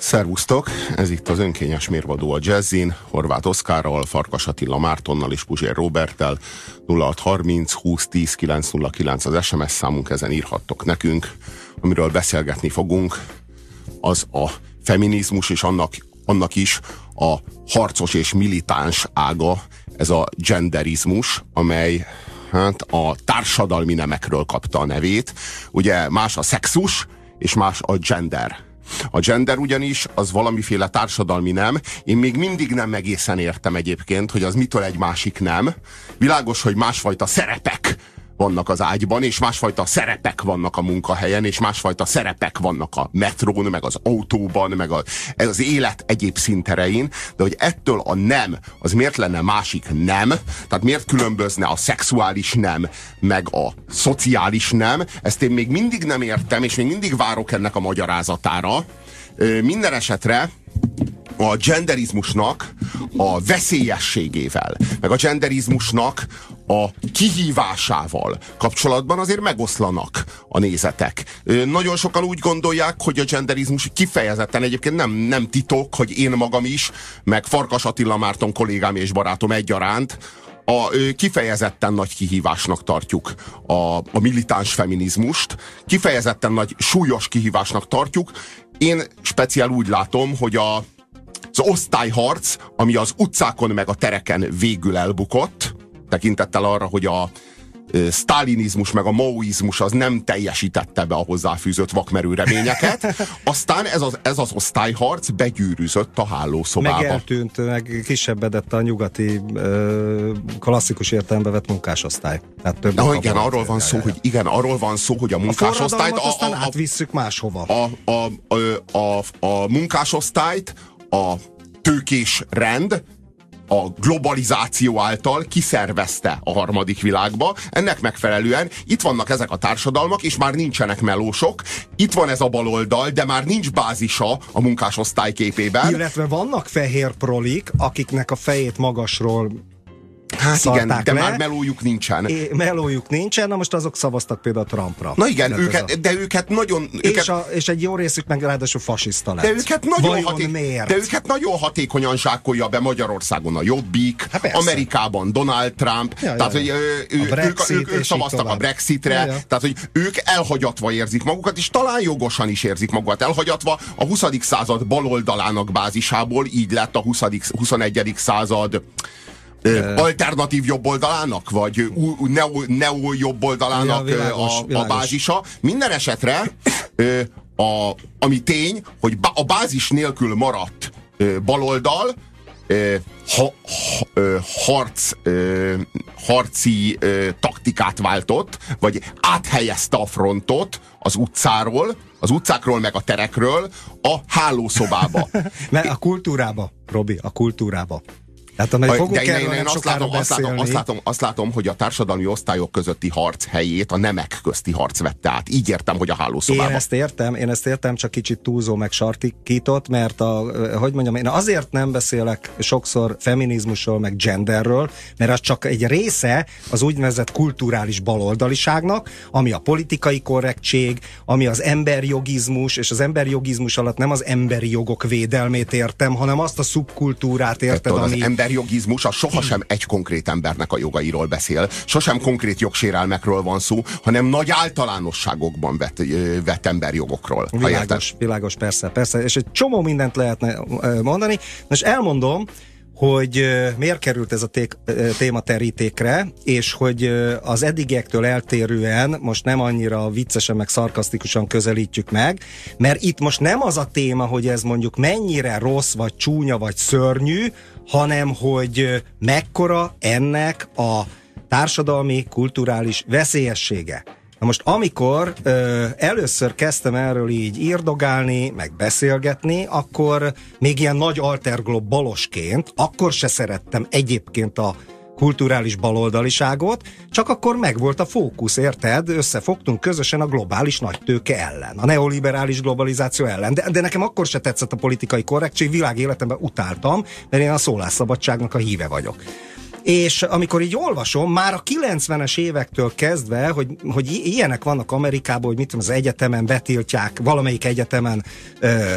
Szervusztok! Ez itt az önkényes mérvadó a Jazzin, Horváth Oszkárral, Farkas Attila Mártonnal és Puzsér Roberttel. 0630 20 10 909 az SMS számunk, ezen írhattok nekünk. Amiről beszélgetni fogunk, az a feminizmus és annak, annak is a harcos és militáns ága, ez a genderizmus, amely hát a társadalmi nemekről kapta a nevét. Ugye más a szexus, és más a gender. A gender ugyanis az valamiféle társadalmi nem. Én még mindig nem egészen értem egyébként, hogy az mitől egy másik nem. Világos, hogy másfajta szerepek vannak az ágyban, és másfajta szerepek vannak a munkahelyen, és másfajta szerepek vannak a metrón, meg az autóban, meg a, az élet egyéb szinterein, de hogy ettől a nem, az miért lenne másik nem, tehát miért különbözne a szexuális nem, meg a szociális nem, ezt én még mindig nem értem, és még mindig várok ennek a magyarázatára. Minden esetre a genderizmusnak a veszélyességével, meg a genderizmusnak a kihívásával kapcsolatban azért megoszlanak a nézetek. Nagyon sokan úgy gondolják, hogy a genderizmus kifejezetten egyébként nem, nem titok, hogy én magam is, meg Farkas Attila Márton kollégám és barátom egyaránt, a, kifejezetten nagy kihívásnak tartjuk a, a militáns feminizmust, kifejezetten nagy súlyos kihívásnak tartjuk. Én speciál úgy látom, hogy a, az osztályharc, ami az utcákon meg a tereken végül elbukott, tekintettel arra, hogy a sztálinizmus meg a maoizmus az nem teljesítette be a hozzáfűzött vakmerő reményeket. Aztán ez az, ez az osztályharc begyűrűzött a hálószobába. Meg eltűnt, meg kisebbedett a nyugati klasszikus értelembe vett munkásosztály. Tehát több Na, igen, arról van szó, hogy igen, arról van szó, hogy a munkásosztályt... A, a, a, átvisszük máshova. A, a, a, a, a munkásosztályt a tőkés rend a globalizáció által kiszervezte a harmadik világba. Ennek megfelelően itt vannak ezek a társadalmak, és már nincsenek melósok. Itt van ez a baloldal, de már nincs bázisa a munkásosztály képében. Illetve vannak fehér prolik, akiknek a fejét magasról Hát igen, de le. már melójuk nincsen. É, melójuk nincsen, na most azok szavaztak például Trumpra. Na igen, őket, a... de őket nagyon... És, őket... A, és egy jó részük meg ráadásul fasiszta lett. De őket nagyon, haték... de őket nagyon hatékonyan zsákolja be Magyarországon a Jobbik, hát Amerikában Donald Trump, ja, tehát hogy ő, ők, ők, ők szavaztak a Brexitre, ja, ja. tehát hogy ők elhagyatva érzik magukat, és talán jogosan is érzik magukat elhagyatva a 20. század baloldalának bázisából, így lett a 20. 21. század alternatív jobboldalának, vagy neo, neo jobboldalának ja, világos, a, világos. a bázisa. Minden esetre a, ami tény, hogy a bázis nélkül maradt baloldal, ha, ha, harc, harci taktikát váltott, vagy áthelyezte a frontot az utcáról, az utcákról meg a terekről a hálószobába. Mert a kultúrába, Robi, a kultúrába. Tehát amely fogunk de én, én, én azt, látom, azt, látom, azt, látom, azt látom, hogy a társadalmi osztályok közötti harc helyét a nemek közti harc vette át. Így értem, hogy a hálószobában. Én ezt értem, én ezt értem, csak kicsit túlzó meg sartikított, mert a, hogy mondjam, én azért nem beszélek sokszor feminizmusról, meg genderről, mert az csak egy része az úgynevezett kulturális baloldaliságnak, ami a politikai korrektség, ami az emberjogizmus, és az emberjogizmus alatt nem az emberi jogok védelmét értem, hanem azt a szubkultúrát érted, ami... Az ember emberjogizmus az sohasem egy konkrét embernek a jogairól beszél, sosem konkrét jogsérelmekről van szó, hanem nagy általánosságokban vet, vet emberjogokról. Világos, világos, persze, persze, és egy csomó mindent lehetne mondani. Most elmondom, hogy miért került ez a téma terítékre, és hogy az eddigiektől eltérően most nem annyira viccesen meg szarkasztikusan közelítjük meg, mert itt most nem az a téma, hogy ez mondjuk mennyire rossz, vagy csúnya, vagy szörnyű, hanem hogy mekkora ennek a társadalmi, kulturális veszélyessége. Na most amikor ö, először kezdtem erről így írdogálni, meg beszélgetni, akkor még ilyen nagy alterglob balosként, akkor se szerettem egyébként a kulturális baloldaliságot, csak akkor megvolt a fókusz, érted? Összefogtunk közösen a globális nagytőke ellen, a neoliberális globalizáció ellen. De, de nekem akkor se tetszett a politikai korrektség, világ életemben utáltam, mert én a szólásszabadságnak a híve vagyok. És amikor így olvasom, már a 90-es évektől kezdve, hogy, hogy ilyenek vannak Amerikában, hogy mit tudom, az egyetemen betiltják, valamelyik egyetemen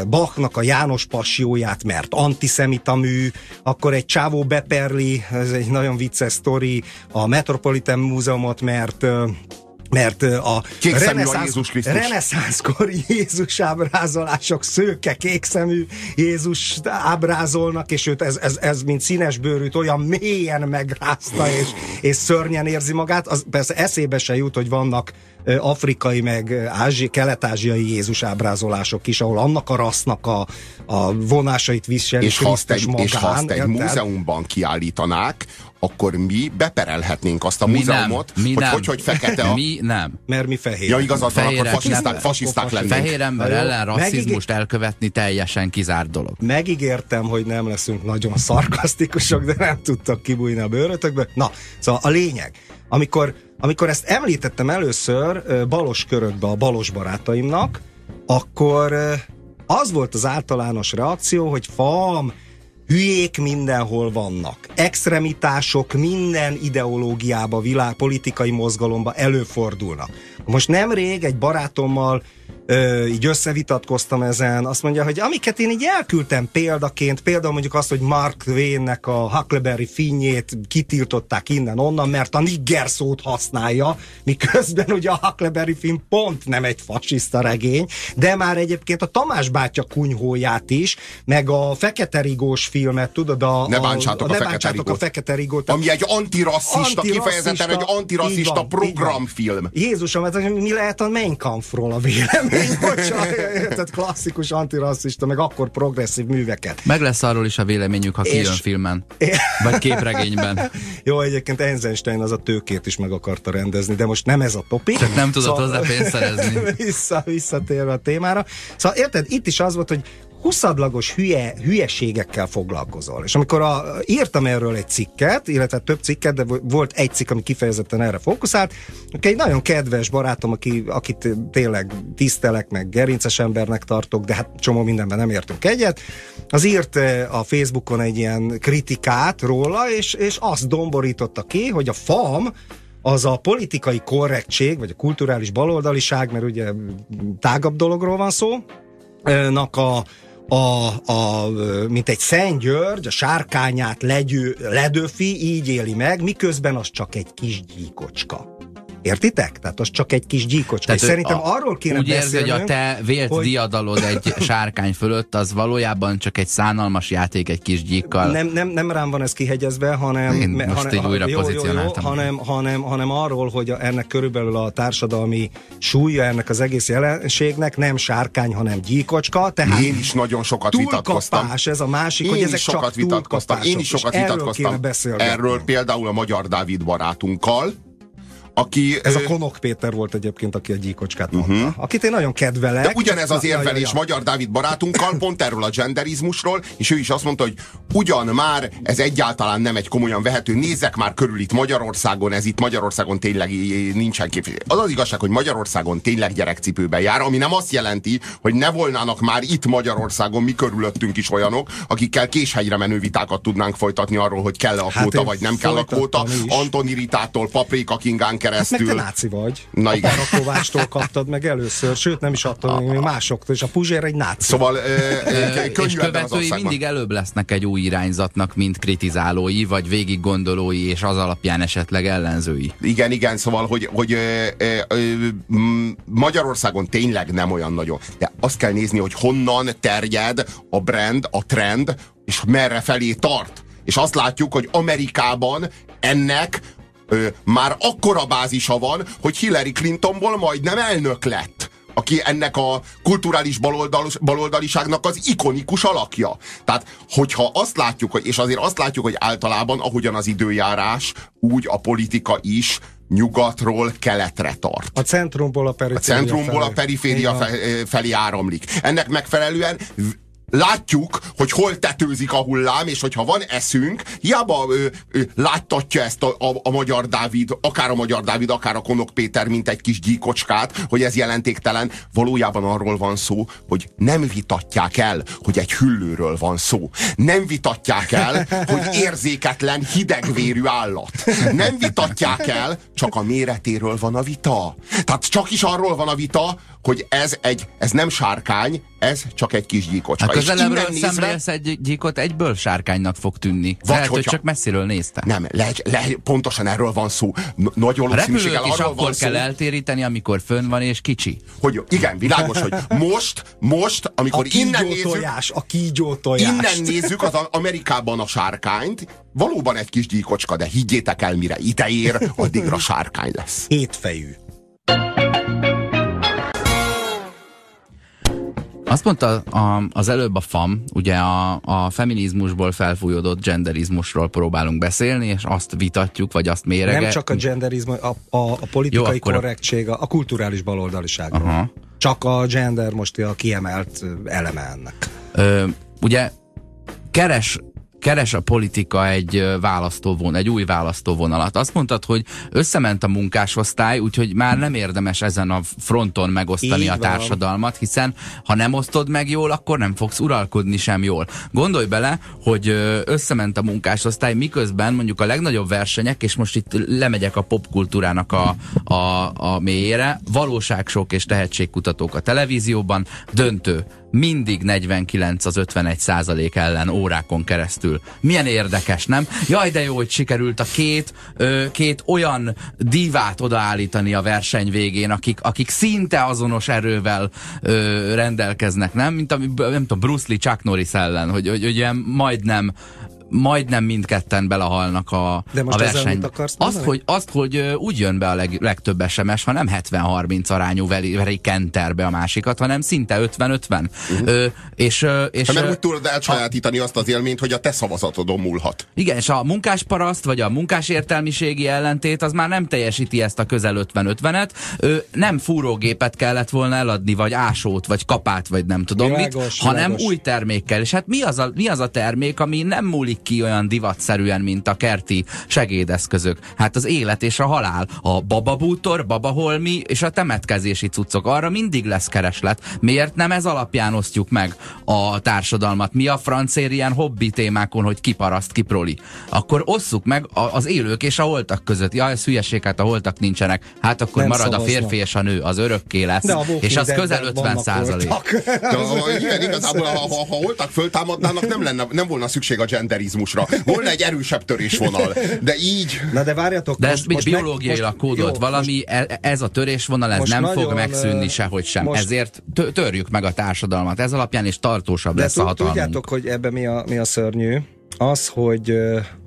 Bachnak a János passióját, mert antiszemita mű, akkor egy csávó beperli, ez egy nagyon vicces sztori, a Metropolitan Múzeumot, mert mert a reneszánsz, reneszánszkori Jézus ábrázolások szőke, kékszemű Jézus ábrázolnak, és őt ez, ez, ez mint színes bőrűt olyan mélyen megrázta, és, és szörnyen érzi magát. Az persze eszébe se jut, hogy vannak afrikai, meg ázsi, kelet-ázsiai Jézus ábrázolások is, ahol annak a rassznak a, a vonásait viseli és egy, magán. És ha azt egy múzeumban kiállítanák, akkor mi beperelhetnénk azt a mi múzeumot, nem, mi hogy, nem. hogy hogy fekete a... Mi nem. Mert mi fehér. Ja, igazad van, akkor fasiszták, fasiszták lennénk. Fehér ember ellen rasszizmust Megígé... elkövetni teljesen kizárt dolog. Megígértem, hogy nem leszünk nagyon szarkasztikusok, de nem tudtak kibújni a bőrötökbe. Na, szóval a lényeg, amikor, amikor ezt említettem először balos körökbe a balos barátaimnak, akkor az volt az általános reakció, hogy fam, hülyék mindenhol vannak. Extremitások minden ideológiába, világ, politikai mozgalomba előfordulnak. Most nemrég egy barátommal ö, így összevitatkoztam ezen, azt mondja, hogy amiket én így elküldtem példaként, például mondjuk azt, hogy Mark Twainnek a Huckleberry finnyét kitiltották innen-onnan, mert a nigger szót használja, miközben ugye a Huckleberry Finn pont nem egy fasiszta regény, de már egyébként a Tamás bátya kunyhóját is, meg a Fekete Rigós filmet, tudod, a, ne bántsátok, a, a, a, Rigót. a Fekete Rigót. Ami egy antirasszista, antirasszista kifejezetten egy antirasszista programfilm. Jézusom, hát mi lehet a Mein Kampfról a vélemény? tehát klasszikus antirasszista, meg akkor progresszív műveket. Meg lesz arról is a véleményük, ha kijön filmen. Vagy képregényben. Jó, egyébként Eisenstein az a tőkét is meg akarta rendezni, de most nem ez a topik. Csak nem tudott szóval... hozzá pénzt szerezni. Vissza, visszatérve a témára. Szóval érted, itt is az volt, hogy huszadlagos hülye, hülyeségekkel foglalkozol. És amikor a, írtam erről egy cikket, illetve több cikket, de volt egy cikk, ami kifejezetten erre fókuszált, egy nagyon kedves barátom, aki, akit tényleg tisztelek, meg gerinces embernek tartok, de hát csomó mindenben nem értünk egyet, az írt eh, a Facebookon egy ilyen kritikát róla, és, és azt domborította ki, hogy a FAM az a politikai korrektség, vagy a kulturális baloldaliság, mert ugye tágabb dologról van szó, nak a, a, a, mint egy Szent György, a sárkányát legyő, ledöfi, így éli meg, miközben az csak egy kis gyíkocska. Értitek? Tehát az csak egy kis gyíkocska. Tehát szerintem a, arról kéne Úgy érzi, hogy a te vélt hogy... diadalod egy sárkány fölött, az valójában csak egy szánalmas játék egy kis gyíkkal. Nem, nem, nem rám van ez kihegyezve, hanem, Én most hanem, így újra jó, pozícionáltam. Jó, jó, hanem, hanem, hanem arról, hogy a, ennek körülbelül a társadalmi súlya ennek az egész jelenségnek nem sárkány, hanem gyíkocska. Tehát Én is nagyon sokat vitatkoztam. ez a másik, Én hogy ezek is sokat csak vitatkoztam. Én is sokat vitatkoztam. Erről például a Magyar Dávid barátunkkal, aki, Ez a Konok Péter volt egyébként, aki a gyíkocskát mondta. Uh-huh. Akit én nagyon kedvelek. De ugyanez az érvelés ja, ja. Magyar Dávid barátunkkal, pont erről a genderizmusról, és ő is azt mondta, hogy ugyan már ez egyáltalán nem egy komolyan vehető, nézzek már körül itt Magyarországon, ez itt Magyarországon tényleg nincsen képviselő. Az az igazság, hogy Magyarországon tényleg gyerekcipőben jár, ami nem azt jelenti, hogy ne volnának már itt Magyarországon mi körülöttünk is olyanok, akikkel késhegyre menő vitákat tudnánk folytatni arról, hogy kell a hát kvóta, hát vagy nem kell a kvóta. Antoni Ritától, Paprika Kingán keresztül. Hát meg te náci vagy. Na igen. A Kovácstól kaptad meg először, sőt nem is attól, még másoktól, és a Puzsér egy náci. Szóval e, és követői mindig előbb lesznek egy új irányzatnak, mint kritizálói, vagy végig gondolói, és az alapján esetleg ellenzői. Igen, igen, szóval, hogy, hogy Magyarországon tényleg nem olyan nagyon. De azt kell nézni, hogy honnan terjed a brand, a trend, és merre felé tart. És azt látjuk, hogy Amerikában ennek ö, már akkora bázisa van, hogy Hillary Clintonból majdnem elnök lett aki ennek a kulturális baloldal, baloldaliságnak az ikonikus alakja. Tehát, hogyha azt látjuk, hogy, és azért azt látjuk, hogy általában, ahogyan az időjárás, úgy a politika is nyugatról keletre tart. A centrumból a periféria, a, centrumból felé. a periféria felé áramlik. Ennek megfelelően látjuk, hogy hol tetőzik a hullám, és hogyha van eszünk, hiába ö, ö, láttatja ezt a, a, a magyar Dávid, akár a magyar Dávid, akár a Konok Péter, mint egy kis gyíkocskát, hogy ez jelentéktelen. Valójában arról van szó, hogy nem vitatják el, hogy egy hüllőről van szó. Nem vitatják el, hogy érzéketlen, hidegvérű állat. Nem vitatják el, csak a méretéről van a vita. Tehát csak is arról van a vita, hogy ez egy, ez nem sárkány, ez csak egy kis gyíkocska. Hát közelebbről nézve... szemlélsz egy gyíkot, egyből sárkánynak fog tűnni. Vagy Lehet, hogyha... hogy csak messziről nézte. Nem, le, le, pontosan erről van szó. Nagy valószínűséggel arról akkor van kell eltéríteni, amikor fönn van és kicsi. Hogy igen, világos, hogy most, most, amikor a innen nézzük... Tojás, a kígyó tojás. Innen nézzük az Amerikában a sárkányt, valóban egy kis gyíkocska, de higgyétek el, mire ide ér, addigra sárkány lesz. Hétfejű. Azt mondta a, az előbb a FAM, ugye a, a feminizmusból felfújódott genderizmusról próbálunk beszélni, és azt vitatjuk, vagy azt mérege. Nem csak a genderizmus, a, a, a politikai Jó, korrektség, a, a kulturális baloldaliságról. Aha. Csak a gender most a kiemelt eleme ennek. Ö, ugye keres keres a politika egy választóvon, egy új választóvonalat. Azt mondtad, hogy összement a munkásosztály, úgyhogy már nem érdemes ezen a fronton megosztani Így a társadalmat, hiszen ha nem osztod meg jól, akkor nem fogsz uralkodni sem jól. Gondolj bele, hogy összement a munkásosztály, miközben mondjuk a legnagyobb versenyek, és most itt lemegyek a popkultúrának a, a, a mélyére, valóságsok és tehetségkutatók a televízióban, döntő mindig 49 az 51 százalék ellen órákon keresztül. Milyen érdekes, nem? Jaj, de jó, hogy sikerült a két, ö, két olyan divát odaállítani a verseny végén, akik, akik szinte azonos erővel ö, rendelkeznek, nem? Mint a, nem tudom, Bruce Lee Chuck Norris ellen, hogy, hogy, hogy ilyen majdnem majdnem mindketten belehalnak a, De most a versenybe. Akarsz azt, hogy, azt, hogy úgy jön be a leg, legtöbb SMS, ha nem 70-30 arányú veri, veri kenterbe a másikat, hanem szinte 50-50. Uh-huh. és, és, hát mert úgy tudod elsajátítani a, azt az élményt, hogy a te szavazatodon múlhat. Igen, és a munkásparaszt, vagy a munkás értelmiségi ellentét, az már nem teljesíti ezt a közel 50-50-et. nem fúrógépet kellett volna eladni, vagy ásót, vagy kapát, vagy nem tudom világos, mit, hanem világos. új termékkel. És hát mi az, a, mi az a termék, ami nem múlik ki olyan divatszerűen, mint a kerti segédeszközök. Hát az élet és a halál, a bababútor, babaholmi és a temetkezési cuccok. Arra mindig lesz kereslet. Miért nem ez alapján osztjuk meg a társadalmat? Mi a francér ilyen hobbi témákon, hogy kiparaszt, kiproli? Akkor osszuk meg az élők és a holtak között. Ja, ez hülyeség, hát a holtak nincsenek. Hát akkor nem marad szavaznak. a férfi és a nő, az örökké lesz. De és az közel 50 százalék. Igen, igazából, ha, ha, ha holtak föltámadnának, nem, lenne, nem volna szükség a genderizmus turizmusra. Volna egy erősebb törésvonal. De így... Na de várjatok. De most, most biológiailag kódolt jó, valami, most, e- ez a törésvonal, ez nem fog megszűnni sehogy sem. Most, Ezért törjük meg a társadalmat. Ez alapján is tartósabb de lesz a hatalmunk. Tudjátok, hogy ebben mi a, mi a szörnyű? Az, hogy,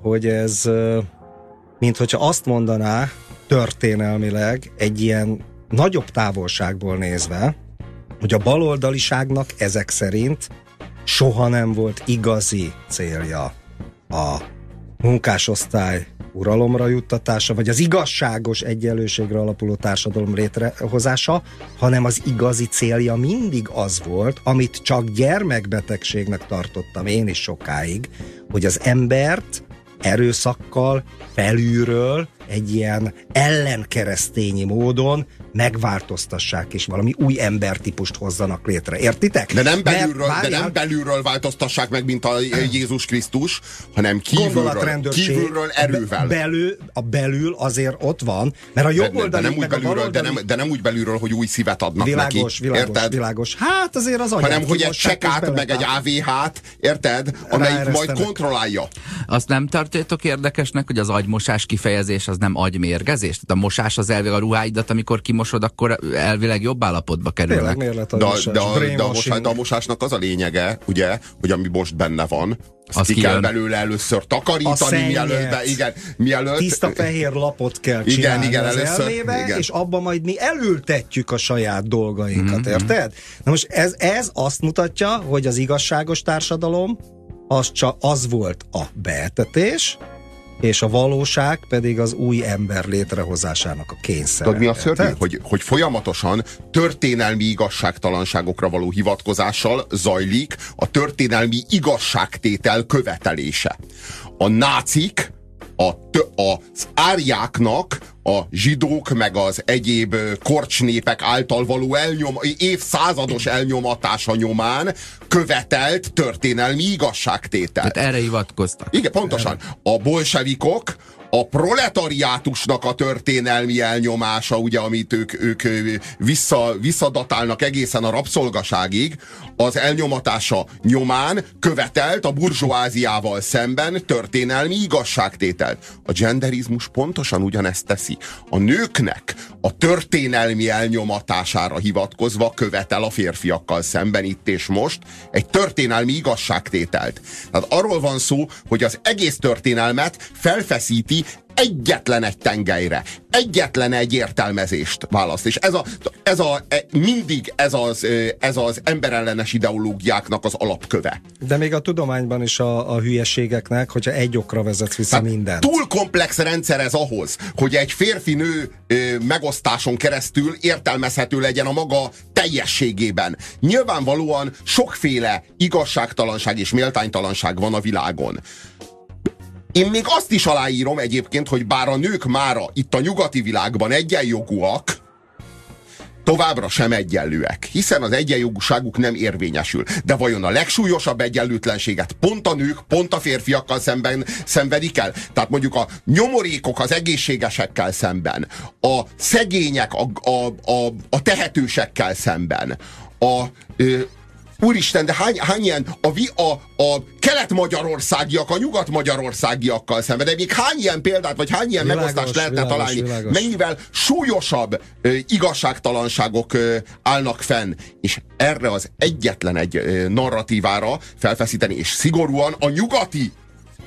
hogy ez, mint hogyha azt mondaná történelmileg egy ilyen nagyobb távolságból nézve, hogy a baloldaliságnak ezek szerint soha nem volt igazi célja a munkásosztály uralomra juttatása, vagy az igazságos egyenlőségre alapuló társadalom létrehozása, hanem az igazi célja mindig az volt, amit csak gyermekbetegségnek tartottam én is sokáig, hogy az embert erőszakkal felülről egy ilyen ellenkeresztényi módon megváltoztassák, és valami új embertípust hozzanak létre. Értitek? De nem belülről, Mert, de nem belülről változtassák meg, mint a Jézus Krisztus, hanem kívülről, kívülről erővel. Belül, a belül azért ott van, mert a jobb de, de, nem úgy belülről, de, nem, de nem úgy belülről, hogy új szívet adnak világos, neki. Világos, érted? világos. Hát azért az Hanem, hogy egy csekát, meg egy AVH-t, érted? Amelyik majd kontrollálja. Azt nem tartjátok érdekesnek, hogy az agymosás kifejezés az nem agymérgezés? Tehát a mosás az elvileg a ruháidat, amikor kimosod, akkor elvileg jobb állapotba kerülnek. Tényleg, de, de, de, de, a mosás, de a mosásnak az a lényege, ugye, hogy ami most benne van, azt az ki kell belőle először takarítani, mielőtt, be, igen, mielőtt... Tiszta fehér lapot kell csinálni igen, igen, az először, elmébe, igen. és abban majd mi elültetjük a saját dolgainkat, mm-hmm. érted? Na most ez, ez azt mutatja, hogy az igazságos társadalom az, csak az volt a beetetés, és a valóság pedig az új ember létrehozásának a kényszer. Tudod, mi a szörnyű? Hogy, hogy folyamatosan történelmi igazságtalanságokra való hivatkozással zajlik a történelmi igazságtétel követelése. A nácik a, az árjáknak a zsidók meg az egyéb korcsnépek által való elnyom, évszázados elnyomatása nyomán követelt történelmi igazságtétel. Tehát erre hivatkoztak. Igen, pontosan. A bolsevikok a proletariátusnak a történelmi elnyomása, ugye, amit ők, ők vissza, visszadatálnak egészen a rabszolgaságig, az elnyomatása nyomán követelt a burzsóáziával szemben történelmi igazságtételt. A genderizmus pontosan ugyanezt teszi. A nőknek a történelmi elnyomatására hivatkozva követel a férfiakkal szemben itt és most egy történelmi igazságtételt. Tehát arról van szó, hogy az egész történelmet felfeszíti egyetlen egy tengelyre, egyetlen egy értelmezést választ. És ez a, ez a e, mindig ez az, ez az emberellenes ideológiáknak az alapköve. De még a tudományban is a, a hülyeségeknek, hogyha egy okra vezetsz vissza minden. mindent. Túl komplex rendszer ez ahhoz, hogy egy férfi-nő megosztáson keresztül értelmezhető legyen a maga teljességében. Nyilvánvalóan sokféle igazságtalanság és méltánytalanság van a világon. Én még azt is aláírom egyébként, hogy bár a nők mára itt a nyugati világban egyenjogúak, továbbra sem egyenlőek, hiszen az egyenjogúságuk nem érvényesül. De vajon a legsúlyosabb egyenlőtlenséget pont a nők, pont a férfiakkal szemben szenvedik el? Tehát mondjuk a nyomorékok az egészségesekkel szemben, a szegények a, a, a, a tehetősekkel szemben, a, Úristen, de hány, hány ilyen a, a, a kelet-magyarországiak, a nyugat-magyarországiakkal szemben, de még hány ilyen példát, vagy hány ilyen világos, megosztást lehetne világos, találni, világos. mennyivel súlyosabb ö, igazságtalanságok ö, állnak fenn, és erre az egyetlen egy ö, narratívára felfeszíteni, és szigorúan a nyugati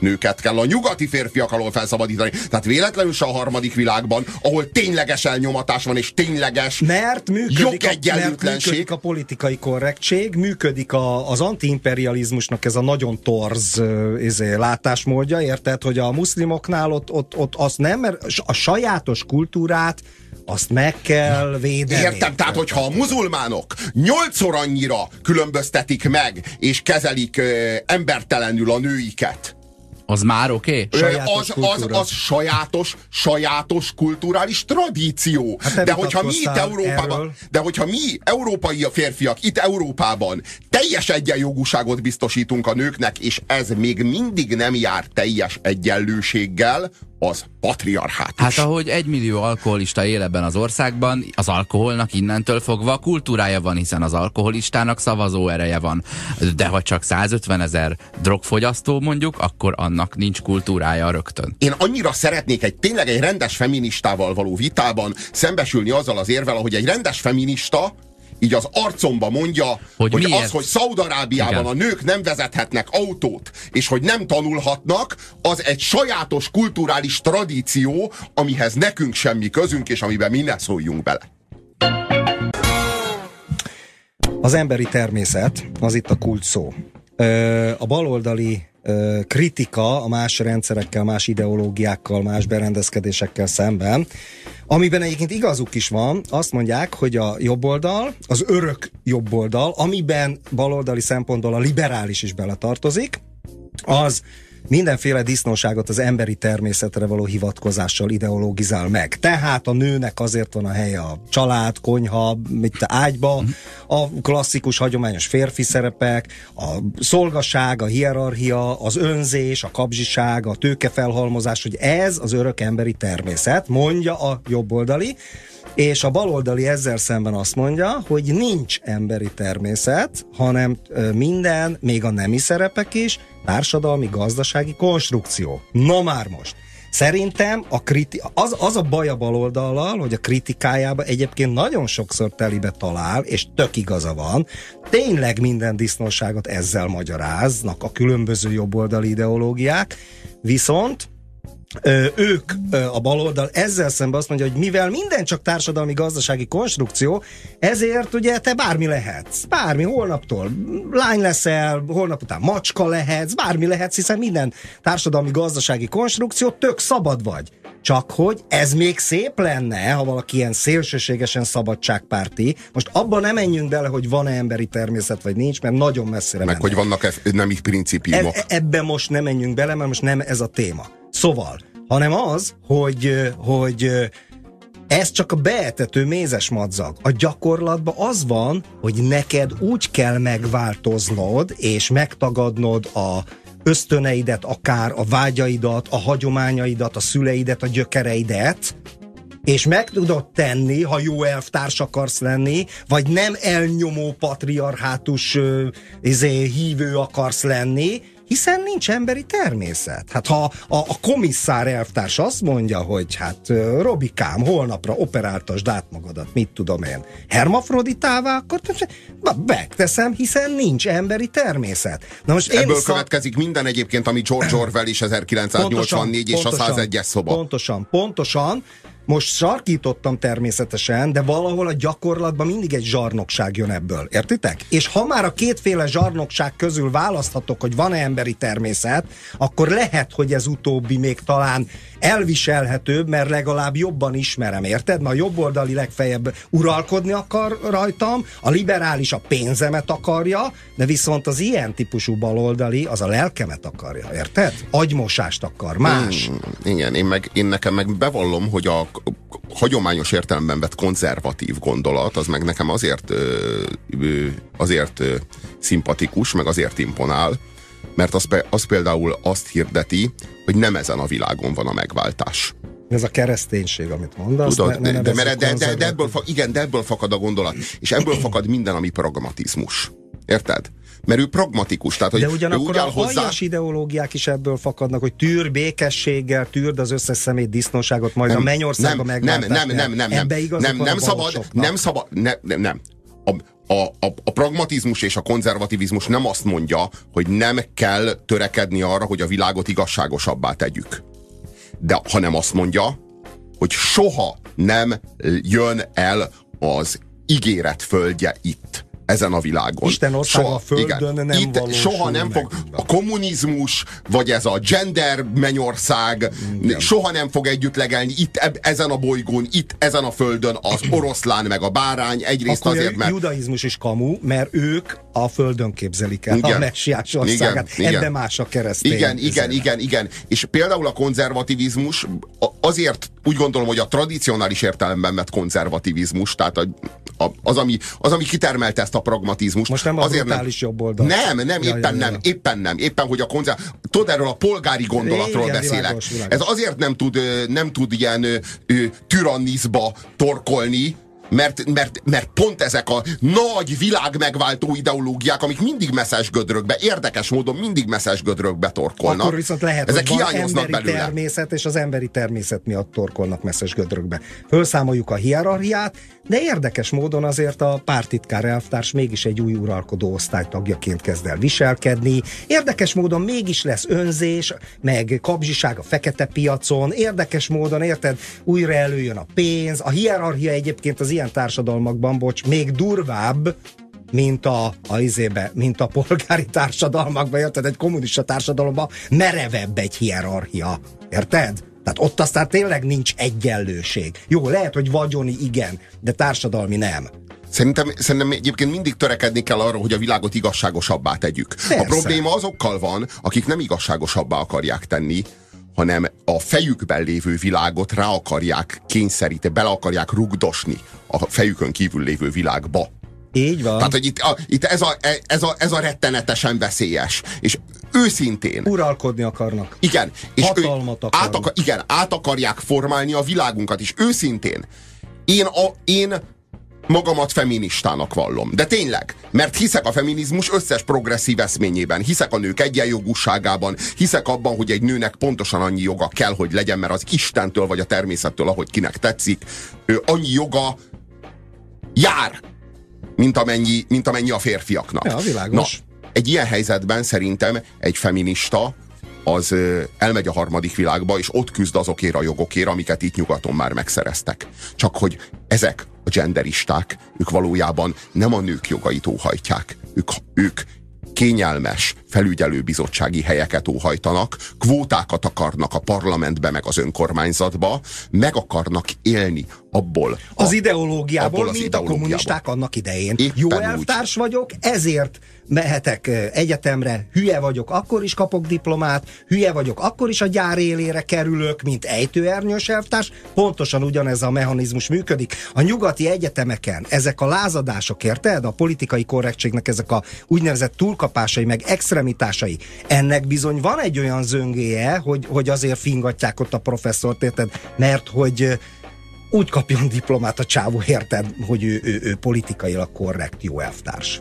nőket kell a nyugati férfiak alól felszabadítani. Tehát véletlenül se a harmadik világban, ahol tényleges elnyomatás van, és tényleges mert működik, a, mert működik a politikai korrektség, működik a, az antiimperializmusnak ez a nagyon torz izé, látásmódja, érted, hogy a muszlimoknál ott, ott, ott azt nem, mert a sajátos kultúrát azt meg kell védeni. Értem, tehát hogyha a muzulmánok nyolcszor annyira különböztetik meg, és kezelik ö, embertelenül a nőiket, az már oké? Okay? Az, az, az sajátos, sajátos kulturális tradíció. Hát de hogyha mi itt Európában, erről. de hogyha mi európai a férfiak itt Európában teljes egyenjogúságot biztosítunk a nőknek, és ez még mindig nem jár teljes egyenlőséggel, az patriarhátus. Hát ahogy egy millió alkoholista él ebben az országban, az alkoholnak innentől fogva kultúrája van, hiszen az alkoholistának szavazó ereje van. De ha csak 150 ezer drogfogyasztó mondjuk, akkor annak nincs kultúrája rögtön. Én annyira szeretnék egy tényleg egy rendes feministával való vitában szembesülni azzal az érvel, ahogy egy rendes feminista így az arcomba mondja, hogy, hogy az, hogy Szaudarábiában a nők nem vezethetnek autót, és hogy nem tanulhatnak, az egy sajátos kulturális tradíció, amihez nekünk semmi közünk, és amiben mi ne szóljunk bele. Az emberi természet, az itt a kult szó. A baloldali kritika a más rendszerekkel, más ideológiákkal, más berendezkedésekkel szemben, amiben egyébként igazuk is van, azt mondják, hogy a jobboldal, az örök jobboldal, amiben baloldali szempontból a liberális is beletartozik, az mindenféle disznóságot az emberi természetre való hivatkozással ideologizál meg. Tehát a nőnek azért van a helye a család, konyha, mit ágyba, a klasszikus hagyományos férfi szerepek, a szolgaság, a hierarchia, az önzés, a kapzsiság, a tőkefelhalmozás, hogy ez az örök emberi természet, mondja a jobboldali, és a baloldali ezzel szemben azt mondja, hogy nincs emberi természet, hanem minden, még a nemi szerepek is, társadalmi, gazdasági konstrukció. Na már most! Szerintem a kriti- az, az a baj a baloldallal, hogy a kritikájába egyébként nagyon sokszor telibe talál, és tök igaza van. Tényleg minden disznóságot ezzel magyaráznak a különböző jobboldali ideológiák, viszont ők a baloldal ezzel szemben azt mondja, hogy mivel minden csak társadalmi gazdasági konstrukció, ezért ugye te bármi lehetsz. Bármi, holnaptól lány leszel, holnap után macska lehetsz, bármi lehetsz, hiszen minden társadalmi gazdasági konstrukció tök szabad vagy. Csak hogy ez még szép lenne, ha valaki ilyen szélsőségesen szabadságpárti. Most abban nem menjünk bele, hogy van-e emberi természet, vagy nincs, mert nagyon messzire Meg mennek. hogy vannak nem így principiumok. E- ebben most nem menjünk bele, mert most nem ez a téma. Szóval, hanem az, hogy, hogy ez csak a beetető mézes madzag. A gyakorlatban az van, hogy neked úgy kell megváltoznod, és megtagadnod a ösztöneidet, akár a vágyaidat, a hagyományaidat, a szüleidet, a gyökereidet, és meg tudod tenni, ha jó elvtárs akarsz lenni, vagy nem elnyomó patriarhátus izé, hívő akarsz lenni, hiszen nincs emberi természet. Hát ha a, a komisszár elvtárs azt mondja, hogy hát Robikám, holnapra operáltasd át magadat, mit tudom én, hermafroditává, akkor megteszem, hiszen nincs emberi természet. Na most Ebből szak... következik minden egyébként, ami George Orwell is 1984 pontosan, és pontosan, a 101-es szoba. Pontosan, pontosan, most sarkítottam természetesen, de valahol a gyakorlatban mindig egy zsarnokság jön ebből. Értitek? És ha már a kétféle zsarnokság közül választhatok, hogy van-e emberi természet, akkor lehet, hogy ez utóbbi még talán elviselhetőbb, mert legalább jobban ismerem, érted? Mert a jobboldali legfeljebb uralkodni akar rajtam, a liberális a pénzemet akarja, de viszont az ilyen típusú baloldali az a lelkemet akarja, érted? Agymosást akar, más. Hmm, igen, én, meg, én nekem meg bevallom, hogy a hagyományos értelemben vett konzervatív gondolat, az meg nekem azért, azért szimpatikus, meg azért imponál, mert az, az például azt hirdeti, hogy nem ezen a világon van a megváltás. Ez a kereszténység, amit mondasz. Tudod, ne, ne de, de, de, de, de, ebből, igen, de ebből fakad a gondolat. És ebből fakad minden, ami pragmatizmus. Érted? Mert ő pragmatikus. Tehát, hogy De ugyanakkor a hozzá... ideológiák is ebből fakadnak, hogy tűr békességgel, tűrd az összes szemét disznóságot, majd nem, a mennyországba nem, nem, nem, nem, nem, nem, nem, nem szabad, nem szabad, nem, nem, nem. A, a, a, a pragmatizmus és a konzervativizmus nem azt mondja, hogy nem kell törekedni arra, hogy a világot igazságosabbá tegyük. De hanem azt mondja, hogy soha nem jön el az ígéret földje itt ezen a világon. Isten ország soha, a földön igen, nem itt soha nem fog a kommunizmus, vagy ez a gender mennyország igen. soha nem fog együtt legelni itt eb, ezen a bolygón, itt ezen a földön az oroszlán meg a bárány, egyrészt Akkor azért, mert... judaizmus is kamu, mert ők a földön képzelik el igen. a messiás országát. Igen, Ebbe más a keresztény. Igen, igen, igen, igen. És például a konzervativizmus azért úgy gondolom, hogy a tradicionális értelemben vett konzervativizmus, tehát a, a, az, ami, az, ami kitermelte ezt a pragmatizmus. Most nem azért nem, jobb oldal. Nem, nem, ja, éppen ja, ja. nem, éppen nem. Éppen, hogy a konzer... Tudod, erről a polgári gondolatról Igen, beszélek. Világos, világos. Ez azért nem tud, nem tud ilyen türannizba torkolni, mert, mert, mert pont ezek a nagy világ megváltó ideológiák, amik mindig messzes gödrökbe, érdekes módon mindig messzes gödrökbe torkolnak. Akkor viszont lehet, ezek hogy van emberi belőle. természet, és az emberi természet miatt torkolnak messzes gödrökbe. Fölszámoljuk a hierarchiát, de érdekes módon azért a pártitkár elvtárs mégis egy új uralkodó osztály tagjaként kezd el viselkedni. Érdekes módon mégis lesz önzés, meg kapzsiság a fekete piacon. Érdekes módon, érted, újra előjön a pénz. A hierarchia egyébként az ilyen társadalmakban, bocs, még durvább, mint a, a izébe, mint a polgári társadalmakban, érted? Egy kommunista társadalomban merevebb egy hierarchia. Érted? Tehát ott aztán tényleg nincs egyenlőség. Jó, lehet, hogy vagyoni igen, de társadalmi nem. Szerintem, szerintem egyébként mindig törekedni kell arra, hogy a világot igazságosabbá tegyük. Persze. A probléma azokkal van, akik nem igazságosabbá akarják tenni, hanem a fejükben lévő világot rá akarják kényszeríteni, bele akarják rugdosni a fejükön kívül lévő világba. Így van. Tehát, hogy itt, a, itt ez, a, ez, a, ez a rettenetesen veszélyes. És őszintén. Uralkodni akarnak. Igen. És Hatalmat akarnak. Át akar, igen, át akarják formálni a világunkat. És őszintén, én, a, én magamat feministának vallom. De tényleg, mert hiszek a feminizmus összes progresszív eszményében, hiszek a nők egyenjogúságában, hiszek abban, hogy egy nőnek pontosan annyi joga kell, hogy legyen, mert az Istentől vagy a természettől, ahogy kinek tetszik, ő annyi joga jár, mint amennyi, mint amennyi a férfiaknak. Ja, világos. Na, egy ilyen helyzetben szerintem egy feminista az elmegy a harmadik világba, és ott küzd azokért a jogokért, amiket itt nyugaton már megszereztek. Csak hogy ezek a genderisták, ők valójában nem a nők jogait óhajtják. Ők, ők kényelmes felügyelőbizottsági helyeket óhajtanak, kvótákat akarnak a parlamentbe, meg az önkormányzatba, meg akarnak élni abból. Az a, ideológiából, abból az mint ideológiából. a kommunisták annak idején. Éppen Jó elvtárs vagyok, ezért mehetek egyetemre, hülye vagyok, akkor is kapok diplomát, hülye vagyok, akkor is a gyár élére kerülök, mint ejtőernyős elvtárs. Pontosan ugyanez a mechanizmus működik. A nyugati egyetemeken ezek a lázadások, érted? A politikai korrektségnek ezek a úgynevezett túlkapásai, meg extremitásai. Ennek bizony van egy olyan zöngéje, hogy, hogy azért fingatják ott a professzort, érted? Mert hogy úgy kapjon diplomát a csávó, érted, hogy ő, ő, ő politikailag korrekt jó elvtárs.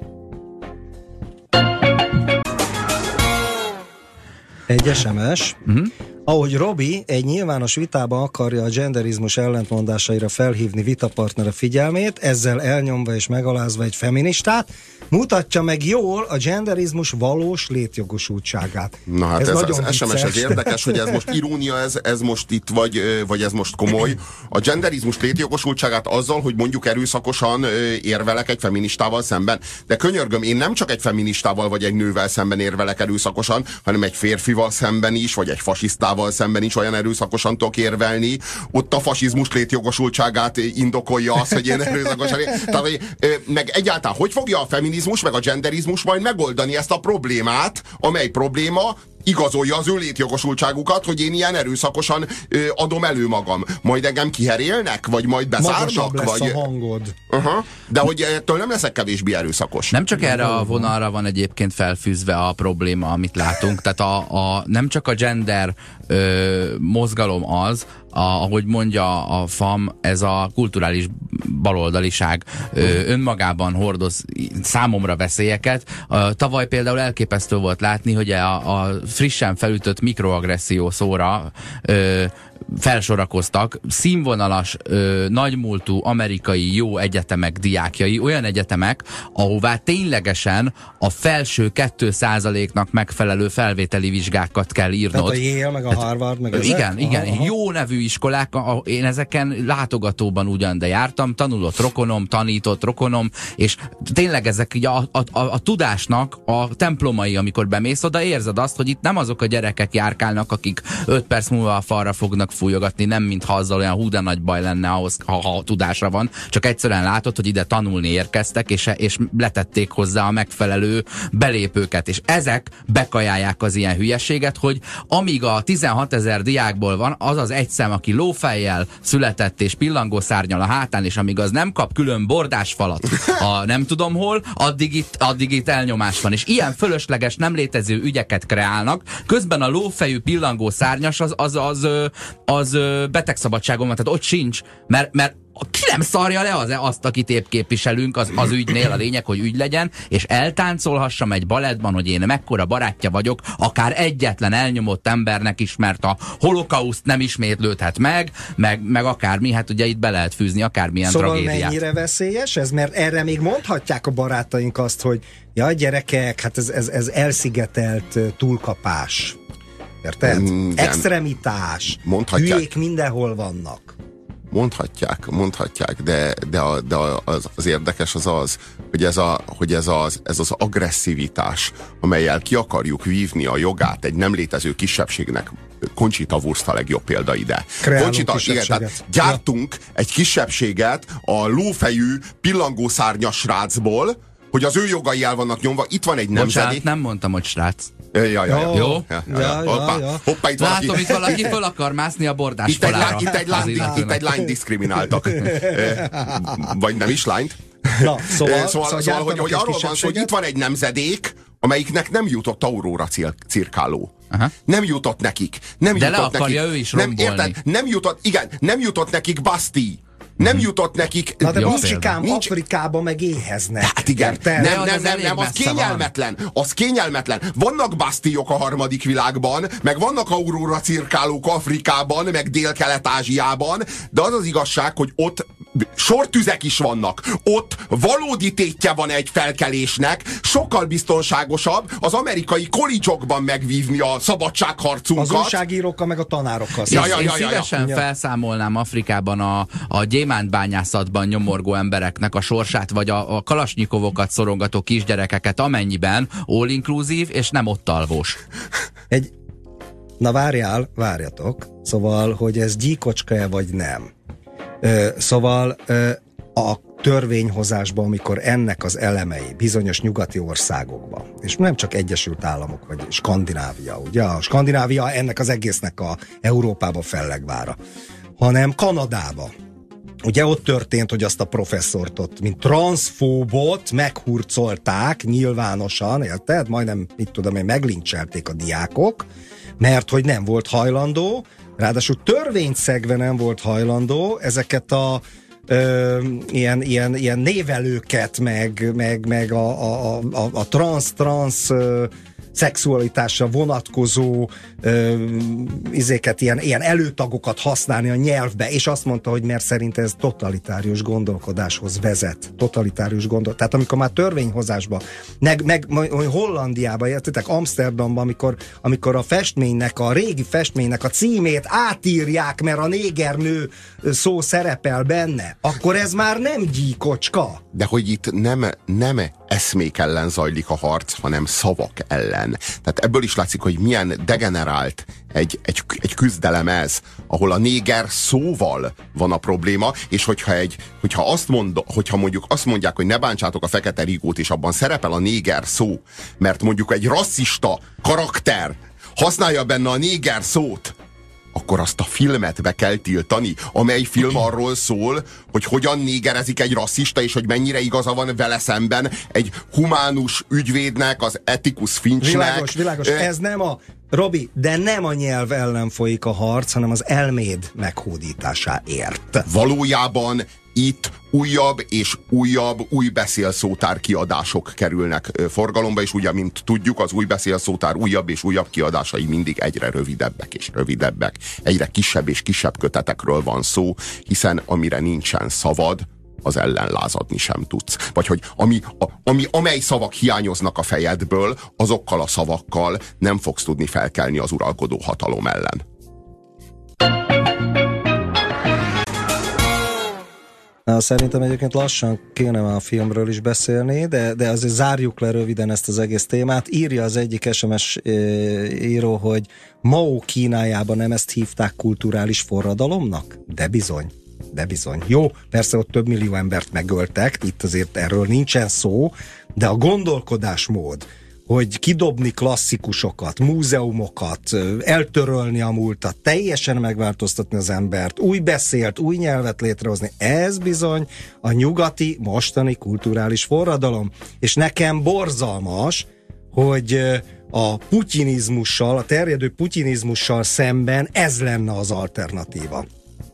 Egy SMS. Uh-huh. Ahogy Robi egy nyilvános vitában akarja a genderizmus ellentmondásaira felhívni vitapartnere figyelmét, ezzel elnyomva és megalázva egy feministát, mutatja meg jól a genderizmus valós létjogosultságát. Na hát ez, ez nagyon az SMS, ez érdekes, hogy ez most irónia, ez, ez most itt, vagy, vagy ez most komoly. A genderizmus létjogosultságát azzal, hogy mondjuk erőszakosan érvelek egy feministával szemben. De könyörgöm, én nem csak egy feministával vagy egy nővel szemben érvelek erőszakosan, hanem egy férfival szemben is, vagy egy fasisztával szemben is olyan erőszakosan tudok érvelni. Ott a fasizmus létjogosultságát indokolja az, hogy én erőszakosan. Tehát, hogy, meg egyáltalán, hogy fogja a feminizmus meg a genderizmus majd megoldani ezt a problémát, amely probléma igazolja az ő létjogosultságukat, hogy én ilyen erőszakosan ö, adom elő magam. Majd engem kiherélnek, vagy majd bezárnak? lesz vagy... a hangod. Uh-huh. De hogy ettől nem leszek kevésbé erőszakos. Nem csak erre a vonalra van egyébként felfűzve a probléma, amit látunk. Tehát a, a, nem csak a gender ö, mozgalom az, a, ahogy mondja a FAM, ez a kulturális baloldaliság ö, önmagában hordoz számomra veszélyeket. A, tavaly például elképesztő volt látni, hogy a, a frissen felütött mikroagresszió szóra ö, felsorakoztak színvonalas, ö, nagymúltú amerikai jó egyetemek diákjai, olyan egyetemek, ahová ténylegesen a felső 2%-nak megfelelő felvételi vizsgákat kell írnod. Tehát a Yale, meg a Harvard, meg ezek? Igen, igen. Aha. Jó nevű iskolák, én ezeken látogatóban ugyan, de jártam, tanulott rokonom, tanított rokonom, és tényleg ezek így a, a, a, a tudásnak a templomai, amikor bemész oda, érzed azt, hogy itt nem azok a gyerekek járkálnak, akik 5 perc múlva a falra fognak fújogatni, nem mintha azzal olyan hú de nagy baj lenne ahhoz, ha, ha tudásra van, csak egyszerűen látod, hogy ide tanulni érkeztek, és, és letették hozzá a megfelelő belépőket, és ezek bekajálják az ilyen hülyeséget, hogy amíg a 16 ezer diákból van az az egy szem, aki lófejjel született és pillangó szárnyal a hátán, és amíg az nem kap külön bordás falat a nem tudom hol, addig itt, addig itt elnyomás van. És ilyen fölösleges, nem létező ügyeket kreálnak, közben a lófejű pillangó szárnyas az, az, az, az betegszabadságon van, tehát ott sincs, mert, mert ki nem szarja le az, azt, akit épp képviselünk az, az ügynél, a lényeg, hogy ügy legyen, és eltáncolhassam egy balettban, hogy én mekkora barátja vagyok, akár egyetlen elnyomott embernek is, mert a holokauszt nem ismétlődhet meg, meg, meg akármi, hát ugye itt be lehet fűzni akármilyen szóval tragédiát. mennyire veszélyes ez? Mert erre még mondhatják a barátaink azt, hogy ja, gyerekek, hát ez, ez, ez elszigetelt túlkapás. Érted? Mm, Extremitás. Mondhatják. Hülyék mindenhol vannak. Mondhatják, mondhatják, de, de, a, de az, az érdekes az az, hogy ez, a, hogy ez, az, ez az agresszivitás, amelyel ki akarjuk vívni a jogát egy nem létező kisebbségnek, Conchita Wurst a legjobb példa ide. Conchita, igen, tehát gyártunk ja. egy kisebbséget a lófejű, pillangószárnyas srácból, hogy az ő jogai el vannak nyomva. Itt van egy nemzedék. Bocsánat, nem mondtam, hogy srác. Ja, ja, ja. Jó? Ja, ja, ja, hoppá, ja. hoppá, itt Látom, valaki... itt valaki föl akar mászni a bordás itt egy, lány, itt, egy lány, itt egy lány diszkrimináltak. Vagy nem is lányt. Na, szóval, szóval, szóval, szóval hogy, hogy arról van szó, hogy itt van egy nemzedék, amelyiknek nem jutott Aurora cirkáló. Aha. Nem jutott nekik. Nem De jutott le akarja nekik. ő is nem, érted? Nem jutott, igen, nem jutott nekik Basti nem jutott nekik. Na de Bocsikám, nincs... Afrikában meg éheznek. Hát igen, nem, nem, nem, nem, nem, az kényelmetlen. Az kényelmetlen. Vannak basztiok a harmadik világban, meg vannak aurora cirkálók Afrikában, meg Dél-Kelet-Ázsiában, de az az igazság, hogy ott sortüzek is vannak. Ott valódi tétje van egy felkelésnek, sokkal biztonságosabb az amerikai kolicsokban megvívni a szabadságharcunkat. Az újságírókkal meg a tanárokkal. Ja, ja, ja, ja, szívesen ja. felszámolnám Afrikában a, a gyémántbányászatban nyomorgó embereknek a sorsát, vagy a, a kalasnyikovokat szorongató kisgyerekeket, amennyiben all inclusive és nem ott alvós. Egy Na várjál, várjatok. Szóval, hogy ez gyíkocska-e vagy nem. Szóval a törvényhozásban, amikor ennek az elemei bizonyos nyugati országokban, és nem csak Egyesült Államok, vagy Skandinávia, ugye? A Skandinávia ennek az egésznek a Európába fellegvára, hanem Kanadába. Ugye ott történt, hogy azt a professzort ott, mint transzfóbot meghurcolták nyilvánosan, érted? Majdnem, mit tudom én, meglincselték a diákok, mert hogy nem volt hajlandó, ráadásul törvényszegve nem volt hajlandó ezeket a ö, ilyen, ilyen, ilyen névelőket, meg, meg, meg a, a, a, a trans-trans szexualitásra vonatkozó ö, izéket, ilyen, ilyen előtagokat használni a nyelvbe, és azt mondta, hogy mert szerint ez totalitárius gondolkodáshoz vezet. Totalitárius gondol. Tehát amikor már törvényhozásba, meg, meg Hollandiába, értitek, Amsterdamban, amikor, amikor a festménynek, a régi festménynek a címét átírják, mert a négernő szó szerepel benne, akkor ez már nem gyíkocska. De hogy itt nem, nem eszmék ellen zajlik a harc, hanem szavak ellen. Tehát ebből is látszik, hogy milyen degenerált egy, egy, egy küzdelem ez, ahol a néger szóval van a probléma, és hogyha, egy, hogyha, azt mond, hogyha mondjuk azt mondják, hogy ne bántsátok a fekete rigót, és abban szerepel a néger szó, mert mondjuk egy rasszista karakter használja benne a néger szót, akkor azt a filmet be kell tiltani, amely film arról szól, hogy hogyan négerezik egy rasszista, és hogy mennyire igaza van vele szemben egy humánus ügyvédnek, az etikus fincsnek. Világos, világos. Ez nem a Robi, de nem a nyelv ellen folyik a harc, hanem az elméd meghódításáért. Valójában itt újabb és újabb új beszélszótár kiadások kerülnek forgalomba, és ugye, mint tudjuk, az új beszélszótár újabb és újabb kiadásai mindig egyre rövidebbek és rövidebbek. Egyre kisebb és kisebb kötetekről van szó, hiszen amire nincsen szavad, az ellen lázadni sem tudsz. Vagy hogy ami, a, ami, amely szavak hiányoznak a fejedből, azokkal a szavakkal nem fogsz tudni felkelni az uralkodó hatalom ellen. Na, szerintem egyébként lassan kéne már a filmről is beszélni, de, de azért zárjuk le röviden ezt az egész témát. Írja az egyik SMS író, hogy Mao Kínájában nem ezt hívták kulturális forradalomnak? De bizony. De bizony. Jó, persze ott több millió embert megöltek, itt azért erről nincsen szó, de a gondolkodásmód, hogy kidobni klasszikusokat, múzeumokat, eltörölni a múltat, teljesen megváltoztatni az embert, új beszélt, új nyelvet létrehozni, ez bizony a nyugati mostani kulturális forradalom. És nekem borzalmas, hogy a putinizmussal, a terjedő putinizmussal szemben ez lenne az alternatíva.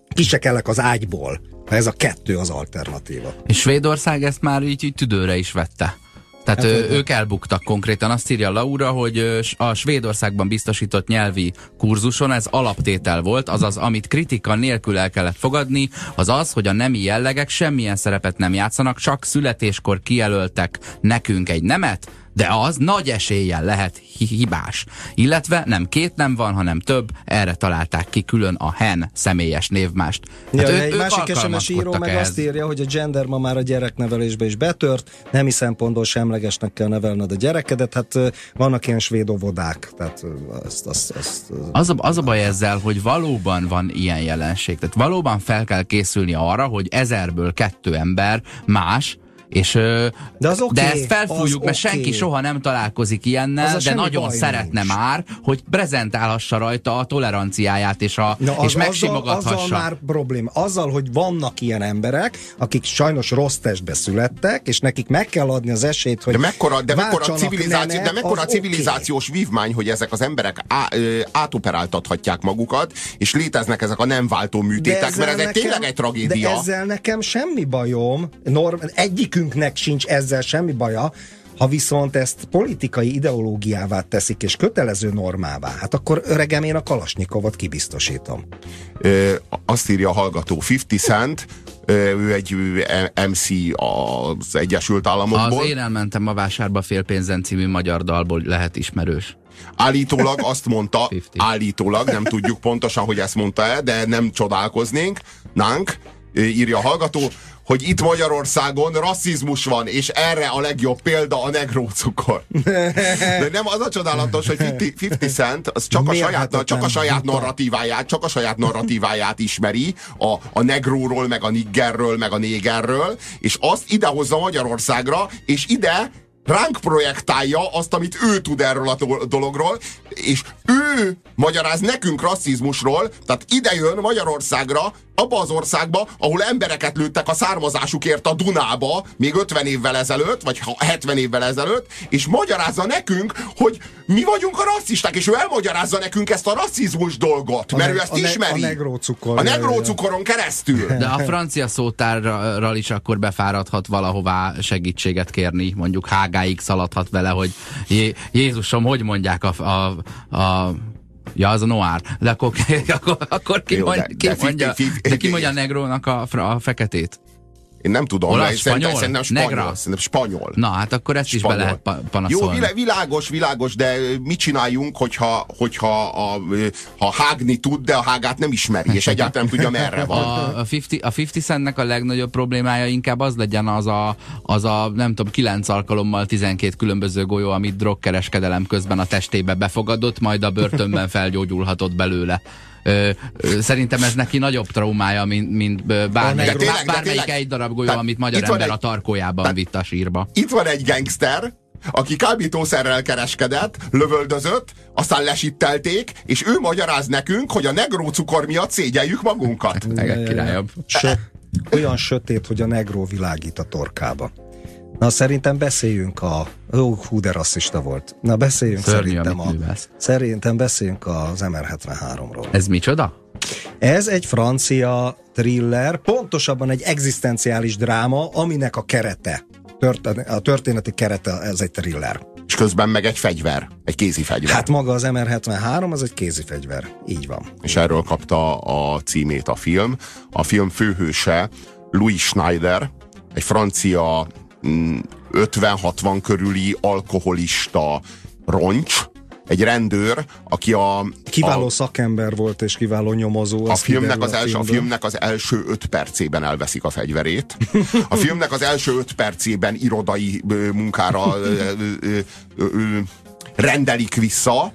Kisekelek az ágyból, ha ez a kettő az alternatíva. És Svédország ezt már így, így tüdőre is vette. Tehát hát, ő, ők elbuktak konkrétan. Azt írja Laura, hogy a Svédországban biztosított nyelvi kurzuson ez alaptétel volt, azaz amit kritika nélkül el kellett fogadni, az az, hogy a nemi jellegek semmilyen szerepet nem játszanak, csak születéskor kijelöltek nekünk egy nemet, de az nagy eséllyel lehet hibás. Illetve nem két nem van, hanem több, erre találták ki külön a hen személyes névmást. Hát ja, ő, egy másik SMS író meg ehhez. azt írja, hogy a gender ma már a gyereknevelésbe is betört, nemi szempontból semlegesnek kell nevelned a gyerekedet, hát vannak ilyen svéd óvodák. Tehát azt, azt, azt, az, a, az a baj ezzel, hogy valóban van ilyen jelenség. Tehát valóban fel kell készülni arra, hogy ezerből kettő ember más, és, de, az okay, de ezt felfújjuk, mert okay. senki soha nem találkozik ilyennel, de nagyon szeretne nincs. már, hogy prezentálhassa rajta a toleranciáját, és, a, Na, az, és megsimogathassa. Azzal, azzal már probléma. Azzal, hogy vannak ilyen emberek, akik sajnos rossz testbe születtek, és nekik meg kell adni az esélyt, hogy De mekkora, de mekkora, civilizáció, de mekkora civilizációs okay. vívmány, hogy ezek az emberek á, ö, átoperáltathatják magukat, és léteznek ezek a nem váltó műtétek, mert ez nekem, egy tényleg egy tragédia. De ezzel nekem semmi bajom. Norm, egyik egyikünknek sincs ezzel semmi baja, ha viszont ezt politikai ideológiává teszik és kötelező normává, hát akkor öregem én a Kalasnyikovot kibiztosítom. Ö, azt írja a hallgató 50 Cent, ő egy MC az Egyesült Államokból. Az Én elmentem a vásárba félpénzen című magyar dalból lehet ismerős. Állítólag azt mondta, állítólag, nem tudjuk pontosan, hogy ezt mondta-e, de nem csodálkoznénk, nánk, írja a hallgató, hogy itt Magyarországon rasszizmus van, és erre a legjobb példa a negrócukor. De nem az a csodálatos, hogy 50, 50 Cent az csak a, saját, csak a saját narratíváját, csak a saját narratíváját ismeri a, a negróról, meg a niggerről, meg a négerről, és azt idehozza Magyarországra, és ide ránk projektálja azt, amit ő tud erről a dologról, és ő magyaráz nekünk rasszizmusról, tehát ide jön Magyarországra, abba az országba, ahol embereket lőttek a származásukért a Dunába, még 50 évvel ezelőtt, vagy 70 évvel ezelőtt, és magyarázza nekünk, hogy mi vagyunk a rasszisták, és ő elmagyarázza nekünk ezt a rasszizmus dolgot, a mert ne, ő ezt a ismeri. Ne, a negrócukor. A negrócukoron keresztül. De a francia szótárral is akkor befáradhat valahová segítséget kérni, mondjuk hágáig szaladhat vele, hogy Jé Jézusom, hogy mondják a, a, a Ja, az a noir. De akkor, akkor, akkor ki, Jó, de, ki de mondja, de ki mondja a negrónak a, a feketét? Én nem tudom, Olasz, mert spanyol? Szerintem, spanyol. Negra? Szerintem spanyol. Na, hát akkor ezt spanyol. is be lehet panaszolni. Jó, világos, világos, de mit csináljunk, hogyha, hogyha a, ha hágni tud, de a hágát nem ismeri, és egyáltalán nem tudja, merre van. A, a 50, a 50 centnek a legnagyobb problémája inkább az legyen az a, az a nem tudom, 9 alkalommal 12 különböző golyó, amit drogkereskedelem közben a testébe befogadott, majd a börtönben felgyógyulhatott belőle ö, ö, szerintem ez neki nagyobb traumája, mint, mint bármelyik, de tényleg, bármelyik de egy darab golyó, amit magyar ember egy, a tarkójában vitt a sírba. Itt van egy gangster, aki kábítószerrel kereskedett, lövöldözött, aztán lesittelték, és ő magyaráz nekünk, hogy a negró cukor miatt szégyeljük magunkat. Legkirályabb. olyan sötét, hogy a negró világít a torkába. Na szerintem beszéljünk a... Ó, hú, de rasszista volt. Na beszéljünk Szörnyű, szerintem a... Szerintem beszéljünk az MR73-ról. Ez micsoda? Ez egy francia thriller, pontosabban egy egzisztenciális dráma, aminek a kerete, a történeti kerete, ez egy thriller. És közben meg egy fegyver, egy kézi fegyver. Hát maga az MR73 az egy kézi fegyver, így van. És erről kapta a címét a film. A film főhőse Louis Schneider, egy francia 50-60 körüli alkoholista roncs, egy rendőr, aki a... Kiváló a, szakember volt, és kiváló nyomozó. A filmnek, az első, a filmnek az első öt percében elveszik a fegyverét. A filmnek az első öt percében irodai munkára ö, ö, ö, rendelik vissza,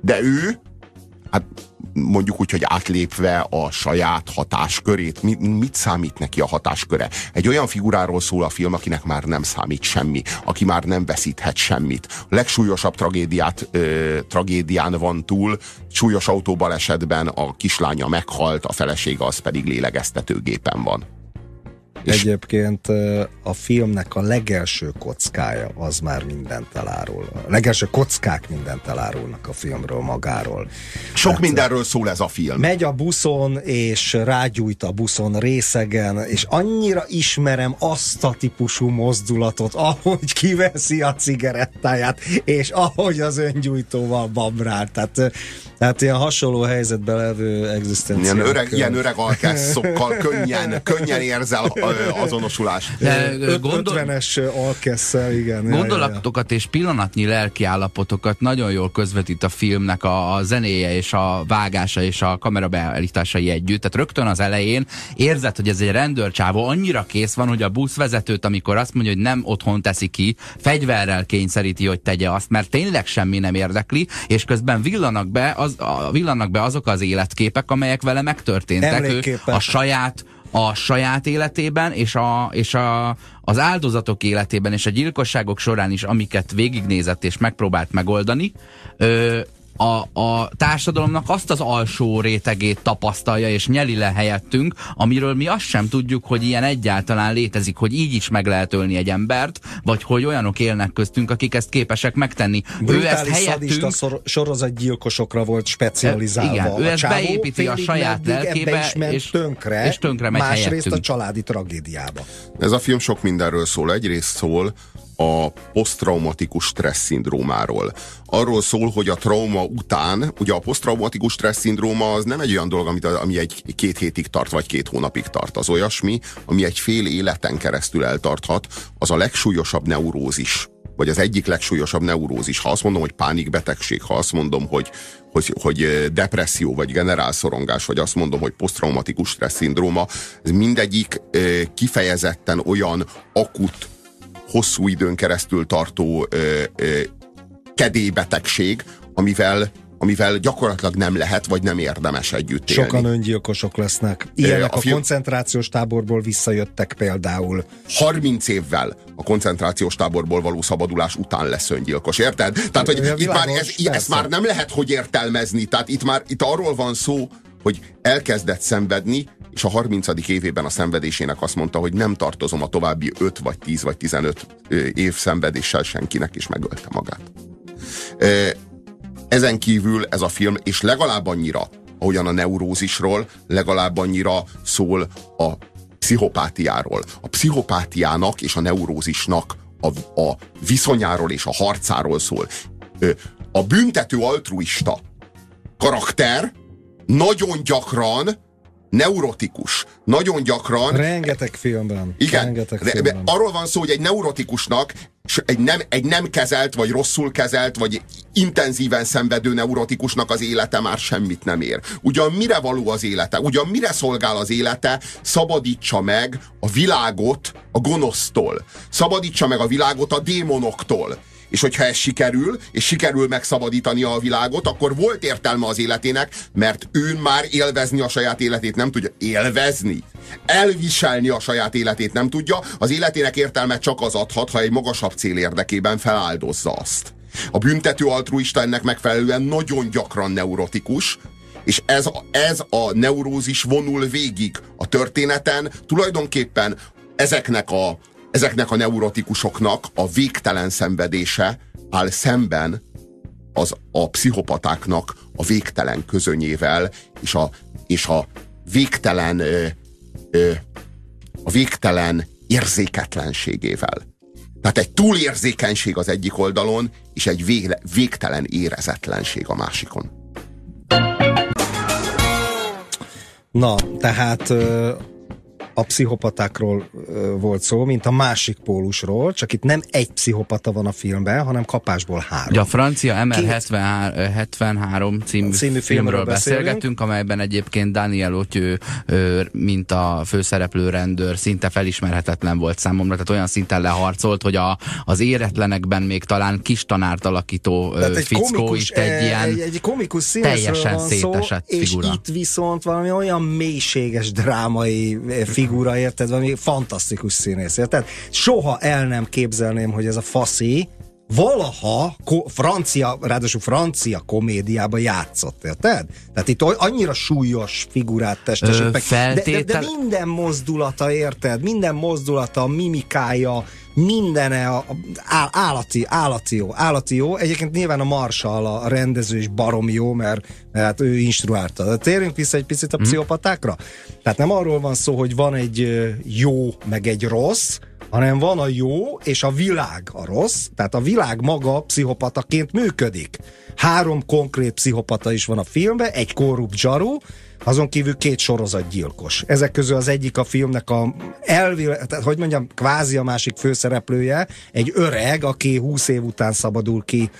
de ő hát mondjuk úgy, hogy átlépve a saját hatáskörét, mit, mit számít neki a hatásköre? Egy olyan figuráról szól a film, akinek már nem számít semmi, aki már nem veszíthet semmit. A legsúlyosabb tragédiát, ö, tragédián van túl, súlyos autóbalesetben a kislánya meghalt, a felesége az pedig lélegeztetőgépen van. És Egyébként a filmnek a legelső kockája az már mindent elárul. A legelső kockák mindent elárulnak a filmről magáról. Sok hát, mindenről szól ez a film. Megy a buszon, és rágyújt a buszon részegen, és annyira ismerem azt a típusú mozdulatot, ahogy kiveszi a cigarettáját, és ahogy az öngyújtóval babrál. Tehát tehát ilyen hasonló helyzetben levő egzisztencia. Ilyen öreg, ilyen öreg alkesszokkal könnyen, könnyen érzel azonosulást. De, gondol... 50-es alkesszel, igen. Gondolatokat és pillanatnyi lelkiállapotokat nagyon jól közvetít a filmnek a, a zenéje és a vágása és a kamera beállításai együtt. Tehát rögtön az elején érzed, hogy ez egy rendőrcsávó annyira kész van, hogy a buszvezetőt, amikor azt mondja, hogy nem otthon teszi ki, fegyverrel kényszeríti, hogy tegye azt, mert tényleg semmi nem érdekli, és közben villanak be az, a, villannak be azok az életképek, amelyek vele megtörténtek. Ő a saját a saját életében, és, a, és a, az áldozatok életében, és a gyilkosságok során is, amiket végignézett és megpróbált megoldani, ö, a, a társadalomnak azt az alsó rétegét tapasztalja és nyeli le helyettünk, amiről mi azt sem tudjuk, hogy ilyen egyáltalán létezik, hogy így is meg lehet ölni egy embert, vagy hogy olyanok élnek köztünk, akik ezt képesek megtenni. Brutális ő ezt helyettünk... sorozatgyilkosokra volt specializálva. Igen, ő ezt csávó, beépíti a saját lelkébe, és tönkre, és tönkre megy másrészt helyettünk. a családi tragédiába. Ez a film sok mindenről szól. Egyrészt szól a posztraumatikus stressz szindrómáról. Arról szól, hogy a trauma után, ugye a posztraumatikus stressz szindróma az nem egy olyan dolog, amit, ami egy két hétig tart, vagy két hónapig tart. Az olyasmi, ami egy fél életen keresztül eltarthat, az a legsúlyosabb neurózis vagy az egyik legsúlyosabb neurózis. Ha azt mondom, hogy pánikbetegség, ha azt mondom, hogy, hogy, hogy depresszió, vagy generálszorongás, vagy azt mondom, hogy posztraumatikus stressz szindróma, ez mindegyik kifejezetten olyan akut hosszú időn keresztül tartó ö, ö, kedélybetegség, amivel amivel gyakorlatilag nem lehet, vagy nem érdemes együtt élni. Sokan öngyilkosok lesznek. Ilyenek a, a koncentrációs táborból visszajöttek például. 30 évvel a koncentrációs táborból való szabadulás után lesz öngyilkos, érted? Tehát, hogy itt már ez, ezt már nem lehet hogy értelmezni, tehát itt már itt arról van szó, hogy elkezdett szenvedni, és a 30. évében a szenvedésének azt mondta, hogy nem tartozom a további 5 vagy 10 vagy 15 év szenvedéssel senkinek, és megölte magát. Ezen kívül ez a film, és legalább annyira, ahogyan a neurózisról, legalább annyira szól a pszichopátiáról. A pszichopátiának és a neurózisnak a, a viszonyáról és a harcáról szól. A büntető altruista karakter nagyon gyakran neurotikus. Nagyon gyakran... Rengeteg filmben. Igen. Rengeteg filmben. Arról van szó, hogy egy neurotikusnak egy nem, egy nem kezelt, vagy rosszul kezelt, vagy intenzíven szenvedő neurotikusnak az élete már semmit nem ér. Ugyan mire való az élete? Ugyan mire szolgál az élete? Szabadítsa meg a világot a gonosztól. Szabadítsa meg a világot a démonoktól és hogyha ez sikerül, és sikerül megszabadítani a világot, akkor volt értelme az életének, mert ő már élvezni a saját életét nem tudja. Élvezni? Elviselni a saját életét nem tudja, az életének értelme csak az adhat, ha egy magasabb cél érdekében feláldozza azt. A büntető altruista ennek megfelelően nagyon gyakran neurotikus, és ez, ez a neurózis vonul végig a történeten, tulajdonképpen ezeknek a, ezeknek a neurotikusoknak a végtelen szenvedése áll szemben az a pszichopatáknak a végtelen közönyével, és a, és a végtelen ö, ö, a végtelen érzéketlenségével. Tehát egy túlérzékenység az egyik oldalon, és egy végle, végtelen érezetlenség a másikon. Na, tehát a pszichopatákról volt szó, mint a másik pólusról, csak itt nem egy pszichopata van a filmben, hanem kapásból három. Ja, a francia MR 73, 73 című, című filmről beszélgetünk, amelyben egyébként Daniel Otyő, mint a főszereplő rendőr, szinte felismerhetetlen volt számomra, tehát olyan szinten leharcolt, hogy a, az éretlenekben még talán kis tanárt alakító tehát egy fickó komikus, itt egy ilyen egy, egy komikus teljesen szétesett szó, figura. És itt viszont valami olyan mélységes drámai figura, figura, érted? Valami fantasztikus színész, érted? Soha el nem képzelném, hogy ez a faszi valaha ko- francia, ráadásul francia komédiába játszott, érted? Tehát itt annyira súlyos figurát testesít meg, feltétel... de, de, de minden mozdulata, érted? Minden mozdulata, mimikája, mindene a, a, állati, állati jó, állati jó. Egyébként nyilván a Marshall a rendező is barom jó, mert, mert hát ő instruálta. De térjünk vissza egy picit a mhm. pszichopatákra. Tehát nem arról van szó, hogy van egy jó, meg egy rossz, hanem van a jó és a világ a rossz, tehát a világ maga pszichopataként működik. Három konkrét pszichopata is van a filmben, egy korrupt zsaru, azon kívül két sorozatgyilkos. Ezek közül az egyik a filmnek a elvil, tehát hogy mondjam, kvázi a másik főszereplője, egy öreg, aki 20 év után szabadul ki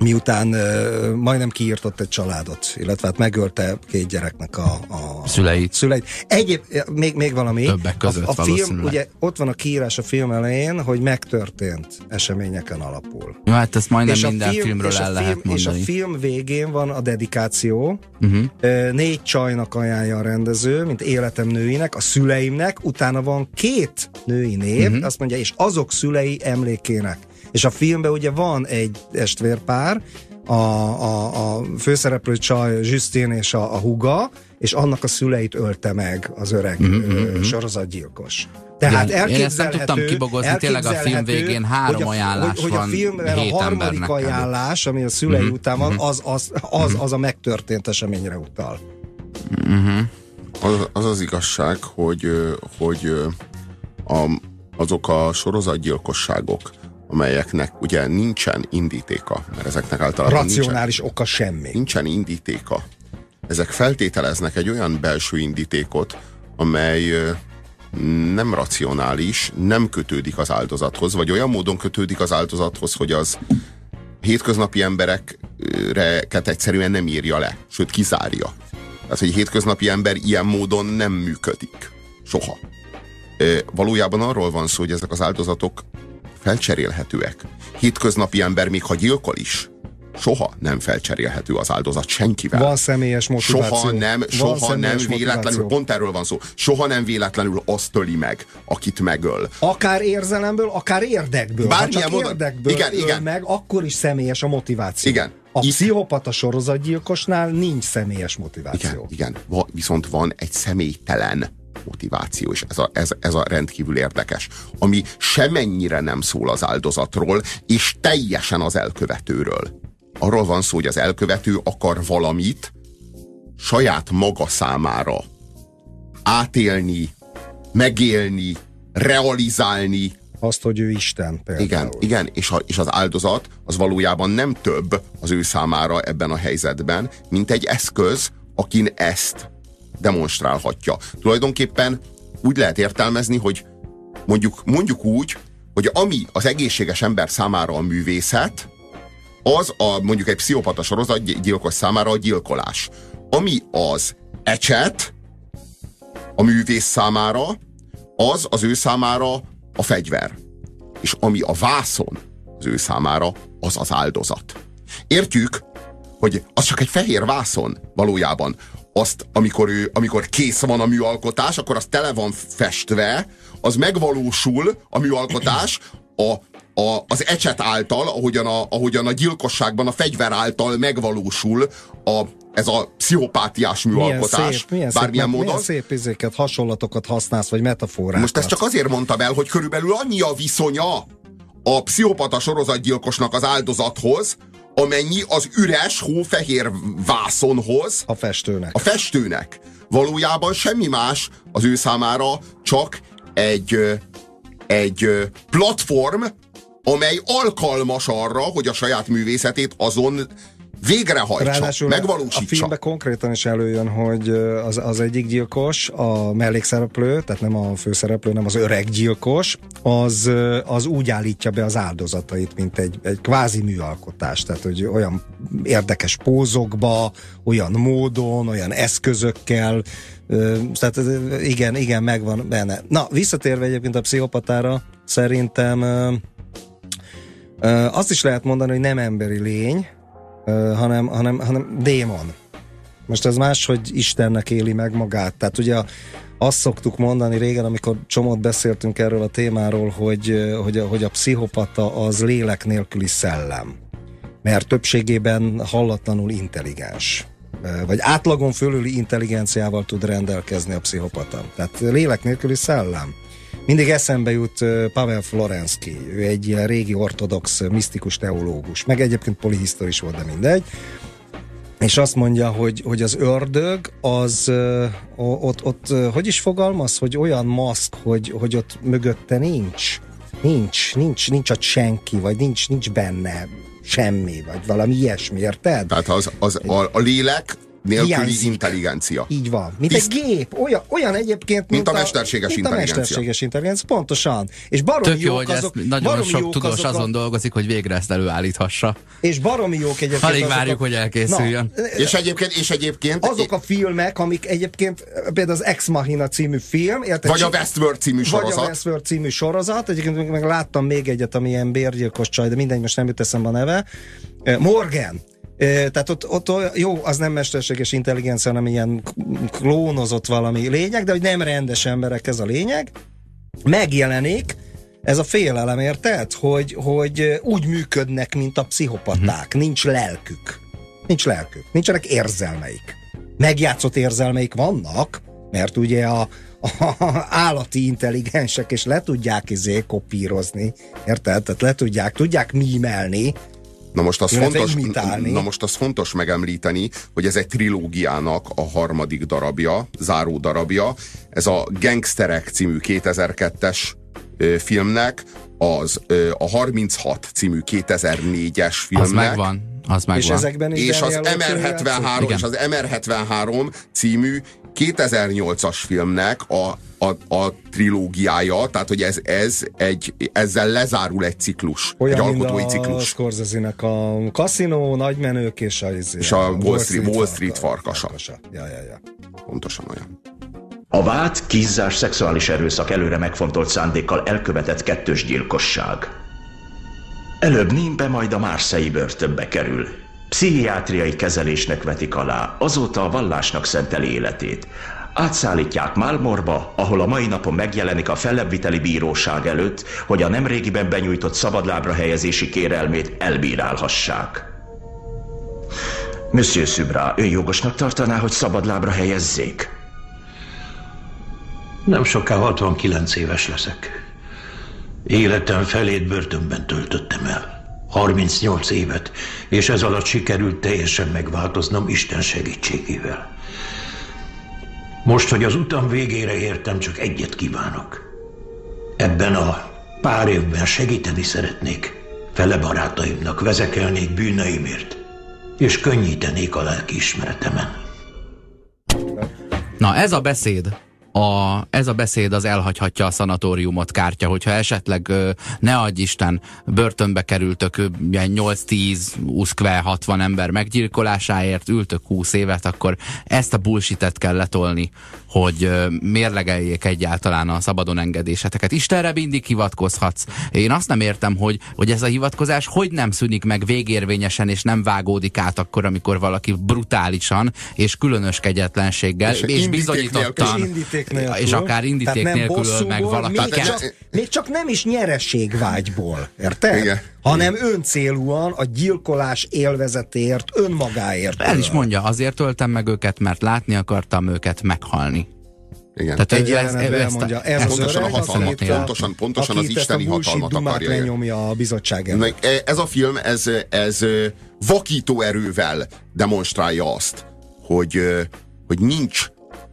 miután uh, majdnem kiírtott egy családot, illetve hát megölte két gyereknek a, a szüleit. szüleit. Egyéb, még, még valami. Többek között a, a film, ugye ott van a kiírás a film elején, hogy megtörtént eseményeken alapul. Jó, hát ezt majdnem és minden film, filmről el film, lehet mondani. És a film végén van a dedikáció. Uh-huh. Négy csajnak ajánlja a rendező, mint életem nőinek, a szüleimnek, utána van két női név, uh-huh. azt mondja, és azok szülei emlékének. És a filmben ugye van egy testvérpár, a, a, a főszereplő csaj Justin és a, a huga, és annak a szüleit ölte meg az öreg mm-hmm. sorozatgyilkos. Tehát Igen, Én ezt nem tudtam kibogozni, tényleg a film végén három hogy a, ajánlás hogy, hogy a filmben a harmadik ajánlás, ami a szülei mm-hmm. után van, az az, az, az a megtörtént eseményre utal. Mm-hmm. Az, az az igazság, hogy, hogy a, azok a sorozatgyilkosságok, amelyeknek ugye nincsen indítéka, mert ezeknek általában Racionális nincsen, oka semmi. nincsen indítéka. Ezek feltételeznek egy olyan belső indítékot, amely nem racionális, nem kötődik az áldozathoz, vagy olyan módon kötődik az áldozathoz, hogy az hétköznapi embereket egyszerűen nem írja le, sőt kizárja. Tehát, hogy hétköznapi ember ilyen módon nem működik. Soha. Valójában arról van szó, hogy ezek az áldozatok felcserélhetőek. Hétköznapi ember, még ha gyilkol is, soha nem felcserélhető az áldozat senkivel. Van személyes motiváció. Soha nem, Van soha nem személyes véletlenül, motiváció. pont erről van szó, soha nem véletlenül azt töli meg, akit megöl. Akár érzelemből, akár érdekből. Bármilyen ha csak módon. érdekből Igen, igen. meg, akkor is személyes a motiváció. Igen. A Itt- pszichopata sorozatgyilkosnál nincs személyes motiváció. Igen, igen. Va, viszont van egy személytelen motiváció, és ez a, ez, ez a rendkívül érdekes, ami semennyire nem szól az áldozatról, és teljesen az elkövetőről. Arról van szó, hogy az elkövető akar valamit saját maga számára átélni, megélni, realizálni, Azt, hogy ő Isten például. igen, igen, és, a, és az áldozat az valójában nem több az ő számára ebben a helyzetben, mint egy eszköz, akin ezt demonstrálhatja. Tulajdonképpen úgy lehet értelmezni, hogy mondjuk, mondjuk úgy, hogy ami az egészséges ember számára a művészet, az a mondjuk egy pszichopata sorozatgyilkos számára a gyilkolás. Ami az ecset a művész számára, az az ő számára a fegyver. És ami a vászon az ő számára, az az áldozat. Értjük, hogy az csak egy fehér vászon valójában. Azt, amikor, ő, amikor kész van a műalkotás, akkor az tele van festve, az megvalósul a műalkotás a, a, az ecset által, ahogyan a, ahogyan a gyilkosságban a fegyver által megvalósul a, ez a pszichopátiás Milyen műalkotás. szép, milyen bármilyen szép, módon. milyen szép izéket, hasonlatokat használsz, vagy metaforákat. Most ezt csak azért mondtam el, hogy körülbelül annyi a viszonya a pszichopata sorozatgyilkosnak az áldozathoz, amennyi az üres hófehér vászonhoz a festőnek. a festőnek. Valójában semmi más az ő számára, csak egy, egy platform, amely alkalmas arra, hogy a saját művészetét azon végrehajtsa, Ráadásul a filmben konkrétan is előjön, hogy az, az egyik gyilkos, a mellékszereplő, tehát nem a főszereplő, nem az öreg gyilkos, az, az úgy állítja be az áldozatait, mint egy, egy kvázi műalkotás. Tehát, hogy olyan érdekes pózokba, olyan módon, olyan eszközökkel, tehát igen, igen, megvan benne. Na, visszatérve egyébként a pszichopatára, szerintem azt is lehet mondani, hogy nem emberi lény, hanem, hanem, hanem démon. Most ez más, hogy Istennek éli meg magát. Tehát ugye azt szoktuk mondani régen, amikor csomót beszéltünk erről a témáról, hogy, hogy, a, hogy a pszichopata az lélek nélküli szellem. Mert többségében hallatlanul intelligens. Vagy átlagon fölüli intelligenciával tud rendelkezni a pszichopata. Tehát lélek nélküli szellem. Mindig eszembe jut Pavel Florensky, ő egy ilyen régi ortodox misztikus teológus, meg egyébként polihisztoris volt, de mindegy. És azt mondja, hogy, hogy az ördög az ott, ott hogy is fogalmaz, hogy olyan maszk, hogy, hogy ott mögötte nincs. Nincs, nincs, nincs ott senki, vagy nincs, nincs benne semmi, vagy valami ilyesmi, érted? Tehát az, az a, a lélek nélküli Hiányzik. intelligencia. Így van. Mint Tiszt- egy gép. Olyan, olyan egyébként, mint, a mesterséges mint intelligencia. a mesterséges intelligencia. Pontosan. És baromi Tök jó, jók hogy azok, ezt nagyon sok tudós azok a- azon dolgozik, hogy végre ezt előállíthassa. És baromi jók egyébként. Alig várjuk, a, hogy elkészüljön. Na, És egyébként, és egyébként azok a filmek, amik egyébként, például az Ex Machina című film, érted? vagy a Westworld című vagy sorozat. a Westworld című sorozat, egyébként meg, láttam még egyet, ami ilyen bérgyilkos csaj, de mindegy, most nem jut eszembe a neve. Morgan. Eh, Tehát ott, ott jó, az nem mesterséges intelligencia, hanem ilyen klónozott valami lényeg, de hogy nem rendes emberek ez a lényeg. Megjelenik ez a félelem, érted? Hogy, hogy úgy működnek, mint a pszichopaták. Nincs lelkük. Nincs lelkük. Nincsenek érzelmeik. Megjátszott érzelmeik vannak, mert ugye a, a állati intelligensek, és le tudják izé kopírozni, érted? Tehát le tudják, tudják mímelni, Na most, az fontos, na most az fontos megemlíteni, hogy ez egy trilógiának a harmadik darabja, záró darabja. Ez a Gangsterek című 2002-es ö, filmnek az a 36 című 2004-es filmnek. Az megvan. Az megvan. És ezekben is és az MR73 és az MR73 című 2008-as filmnek a, a, a trilógiája, tehát hogy ez, ez egy, ezzel lezárul egy ciklus, Olyan, egy alkotói ciklus. Scorsese-nek a Casino, Nagymenők és a, izé, és a, a Wall, Street, Wall Street farkasa. farkasa. Ja, ja, ja. Pontosan olyan. A vád, kínzás, szexuális erőszak előre megfontolt szándékkal elkövetett kettős gyilkosság. Előbb Nimbe, majd a Márszei börtönbe kerül. Pszichiátriai kezelésnek vetik alá, azóta a vallásnak szenteli életét. Átszállítják Málmorba, ahol a mai napon megjelenik a fellebbviteli bíróság előtt, hogy a nemrégiben benyújtott szabadlábra helyezési kérelmét elbírálhassák. Monsieur Szübrá, ön jogosnak tartaná, hogy szabadlábra helyezzék? Nem soká 69 éves leszek. Életem felét börtönben töltöttem el. 38 évet, és ez alatt sikerült teljesen megváltoznom Isten segítségével. Most, hogy az utam végére értem, csak egyet kívánok. Ebben a pár évben segíteni szeretnék. Fele barátaimnak vezekelnék bűneimért, és könnyítenék a lelki ismeretemen. Na, ez a beszéd a, ez a beszéd az elhagyhatja a szanatóriumot kártya, hogyha esetleg ne adj Isten, börtönbe kerültök 8-10, 60 ember meggyilkolásáért, ültök 20 évet, akkor ezt a bullshitet kell letolni, hogy mérlegeljék egyáltalán a szabadon engedéseteket. Istenre mindig hivatkozhatsz. Én azt nem értem, hogy, hogy ez a hivatkozás hogy nem szűnik meg végérvényesen, és nem vágódik át akkor, amikor valaki brutálisan és különös kegyetlenséggel, és, és bizonyítottan nélkül. És akár indíték nélkül bosszúból, meg valaki. Még, csak, még csak nem is nyereségvágyból, érted? Igen. Hanem öncélúan a gyilkolás élvezetért, önmagáért. El is mondja, azért öltem meg őket, mert látni akartam őket meghalni. Igen. Tehát egy ez, ez, elmondja, ez pontosan, az a hatalmat, pontosan, pontosan az isteni hatalmat akarja. lenyomja a bizottság előtt. E- ez a film, ez, ez vakító erővel demonstrálja azt, hogy, hogy nincs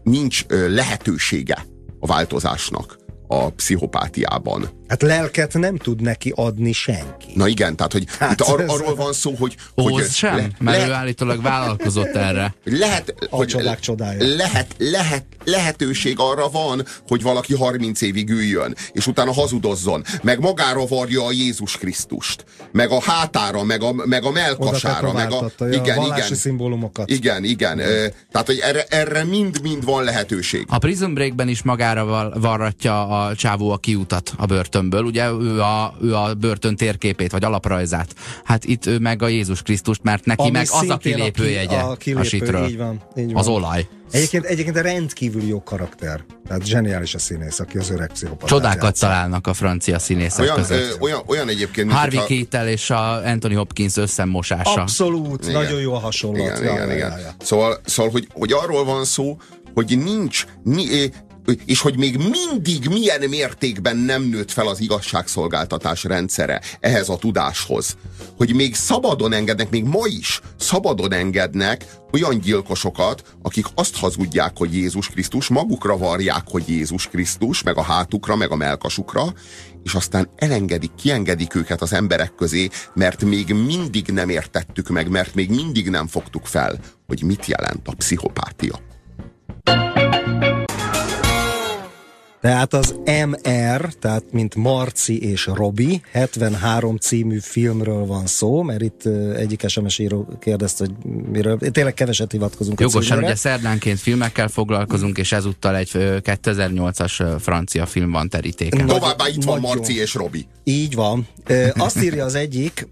nincs lehetősége a változásnak a pszichopátiában. Hát lelket nem tud neki adni senki. Na igen, tehát hogy hát itt ar- arról van szó, hogy... Óz hogy sem, le- mert lehet, ő állítólag vállalkozott erre. Lehet, a hogy csodák csodája. Lehet, lehet, lehetőség arra van, hogy valaki 30 évig üljön, és utána hazudozzon, meg magára varja a Jézus Krisztust, meg a hátára, meg a, meg a melkasára, meg a... Ja, igen, igen. szimbólumokat. Igen, igen. igen. Tehát, hogy erre, erre mind-mind van lehetőség. A Prison Breakben is magára varratja a csávó a kiutat a börtönből, ugye ő a, ő a börtön térképét, vagy alaprajzát. Hát itt ő meg a Jézus Krisztust, mert neki Ami meg az a kilépőjegye a, kilépő, a sitről. Így van, így van. Az olaj. Egyébként, egyébként rendkívül jó karakter. Tehát zseniális a színész, aki az öreg pszichopatát Csodákat játszik. találnak a francia színészek olyan, között. Ö, olyan, olyan egyébként... Harvey hogyha... Keitel és a Anthony Hopkins összemosása. Abszolút, igen. nagyon jó a hasonlat. Igen, ja, igen, ja, igen. Ja, ja. Szóval, szóval hogy, hogy arról van szó, hogy nincs, ni, és hogy még mindig milyen mértékben nem nőtt fel az igazságszolgáltatás rendszere ehhez a tudáshoz. Hogy még szabadon engednek, még ma is szabadon engednek olyan gyilkosokat, akik azt hazudják, hogy Jézus Krisztus, magukra varják, hogy Jézus Krisztus, meg a hátukra, meg a melkasukra, és aztán elengedik, kiengedik őket az emberek közé, mert még mindig nem értettük meg, mert még mindig nem fogtuk fel, hogy mit jelent a pszichopátia. Tehát az MR, tehát mint Marci és Robi, 73 című filmről van szó, mert itt egyik SMS író kérdezte, hogy miről. Tényleg keveset hivatkozunk Jogosan, ugye szerdánként filmekkel foglalkozunk, és ezúttal egy 2008-as francia film van terítéken. Továbbá itt van Marci és Robi. Így van. Azt írja az egyik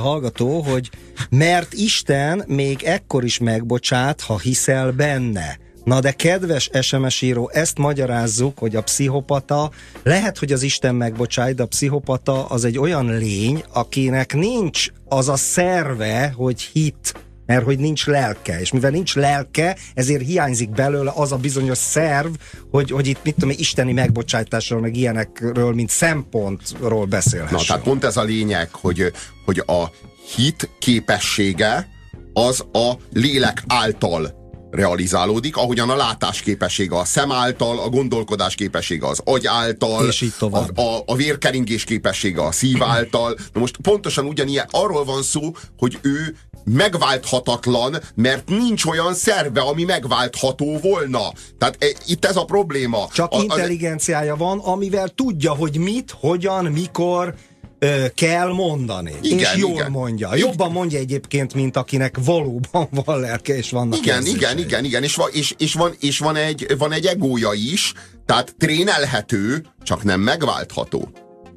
hallgató, hogy mert Isten még ekkor is megbocsát, ha hiszel benne. Na de kedves SMS író, ezt magyarázzuk, hogy a pszichopata, lehet, hogy az Isten megbocsáj, de a pszichopata az egy olyan lény, akinek nincs az a szerve, hogy hit, mert hogy nincs lelke, és mivel nincs lelke, ezért hiányzik belőle az a bizonyos szerv, hogy, hogy itt mit tudom, isteni megbocsájtásról, meg ilyenekről, mint szempontról beszélhessen. Na, tehát pont ez a lényeg, hogy, hogy a hit képessége az a lélek által realizálódik, ahogyan a látásképessége a szem által, a gondolkodás képessége az agy által, És így tovább. A, a, a vérkeringés képessége a szív által. Na most pontosan ugyanilyen, arról van szó, hogy ő megválthatatlan, mert nincs olyan szerve, ami megváltható volna. Tehát e, itt ez a probléma. Csak a, intelligenciája van, amivel tudja, hogy mit, hogyan, mikor ö, kell mondani. Igen, és jól igen. mondja. Jobban mondja egyébként, mint akinek valóban van lelke, és vannak Igen, érzései. igen, igen, igen, és, va, és, és, van, és van, egy, van egy egója is, tehát trénelhető, csak nem megváltható.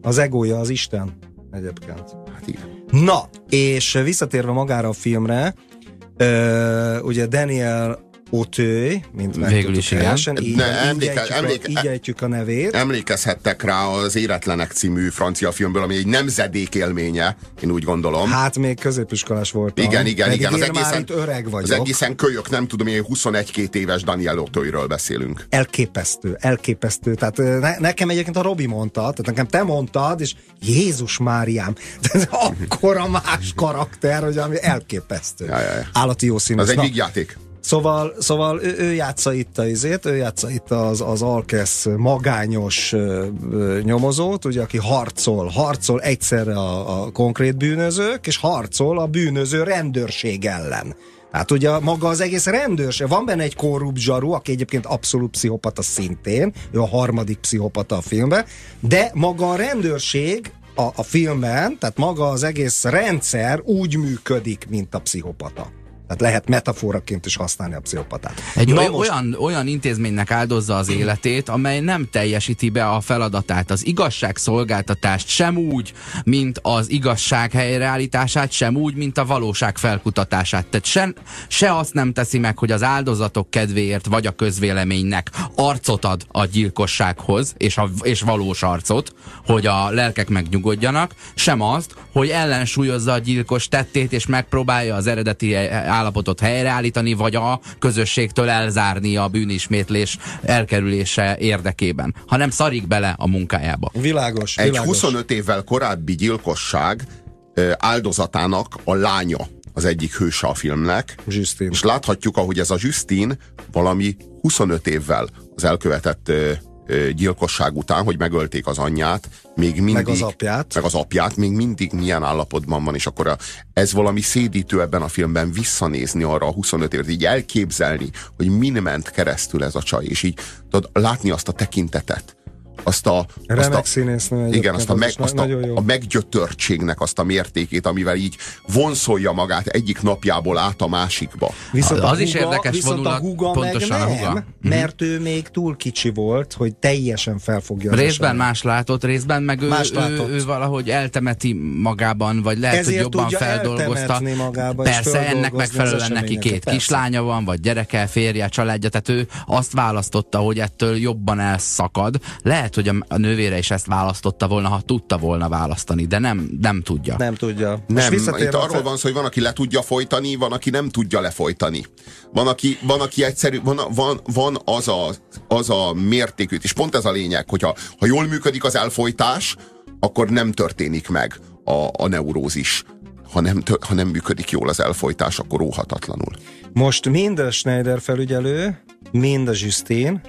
Az egója az Isten egyébként. Hát igen. Na, és visszatérve magára a filmre, ö, ugye Daniel Otőj, mint Végül megtudtuk is igen. helyesen, így, Ne, így, emléke- ejtjük emléke- a, így ejtjük a nevét. Emlékezhettek rá az Éretlenek című francia filmből, ami egy nemzedék élménye, én úgy gondolom. Hát még középiskolás voltam. igen, igen, Pedig igen. Az egészen, öreg az vagyok. egészen kölyök, nem tudom, én 21-2 éves Daniel Otőiről beszélünk. elképesztő, elképesztő. Tehát ne, nekem egyébként a Robi mondta, tehát nekem te mondtad, és Jézus Máriám, ez akkora más karakter, hogy ami elképesztő. Ja, ja, ja. Állati jó színész. Az egy vígjáték. Szóval, szóval ő, ő játsza itt a izét, ő játsza itt az, az Alkesz magányos ö, nyomozót, ugye, aki harcol, harcol egyszerre a, a konkrét bűnözők, és harcol a bűnöző rendőrség ellen. Tehát ugye maga az egész rendőrség, van benne egy korrupt zsaru, aki egyébként abszolút pszichopata szintén, ő a harmadik pszichopata a filmben, de maga a rendőrség a, a filmben, tehát maga az egész rendszer úgy működik, mint a pszichopata. Tehát lehet metaforaként is használni a pszichopatát. Egy Na most- olyan, olyan intézménynek áldozza az életét, amely nem teljesíti be a feladatát, az igazságszolgáltatást sem úgy, mint az igazság helyreállítását, sem úgy, mint a valóság felkutatását. Tehát se, se azt nem teszi meg, hogy az áldozatok kedvéért vagy a közvéleménynek arcot ad a gyilkossághoz, és, a, és valós arcot, hogy a lelkek megnyugodjanak, sem azt, hogy ellensúlyozza a gyilkos tettét, és megpróbálja az eredeti állapotot helyreállítani, vagy a közösségtől elzárni a bűnismétlés elkerülése érdekében, hanem szarik bele a munkájába. Világos, Egy világos. 25 évvel korábbi gyilkosság áldozatának a lánya az egyik hőse a filmnek, Justin. és láthatjuk, ahogy ez a Justin valami 25 évvel az elkövetett gyilkosság után, hogy megölték az anyját, még mindig... Meg az apját. Meg az apját, még mindig milyen állapotban van, és akkor a, ez valami szédítő ebben a filmben visszanézni arra a 25 évet, így elképzelni, hogy min ment keresztül ez a csaj, és így tudod, látni azt a tekintetet, azt a, azt Remek a, színésznő igen, azt a, meg, azt a, a meggyötörtségnek azt a mértékét, amivel így vonszolja magát egyik napjából át a másikba. Viszont Az a is húga, érdekes viszont vonulat, a húga pontosan meg a nem, húga. Mhm. mert ő még túl kicsi volt, hogy teljesen felfogja Részben más látott, részben meg ő, Mást ő, látott. ő valahogy eltemeti magában, vagy lehet, Ezért hogy jobban feldolgozta. magába, Persze, ennek megfelelően neki két persze. kislánya van, vagy gyereke, férje, családja, tehát ő azt választotta, hogy ettől jobban elszakad. Lehet, hogy a, a nővére is ezt választotta volna, ha tudta volna választani, de nem, nem tudja. Nem tudja. Nem, itt a arról van szó, hogy van, aki le tudja folytani, van, aki nem tudja lefolytani. Van, aki, van, aki egyszerű, van, van, van az, a, az a mértékű, és pont ez a lényeg, hogyha ha jól működik az elfolytás, akkor nem történik meg a, a neurózis. Ha nem, ha nem működik jól az elfolytás, akkor óhatatlanul. Most mind a Schneider felügyelő, mind a Justin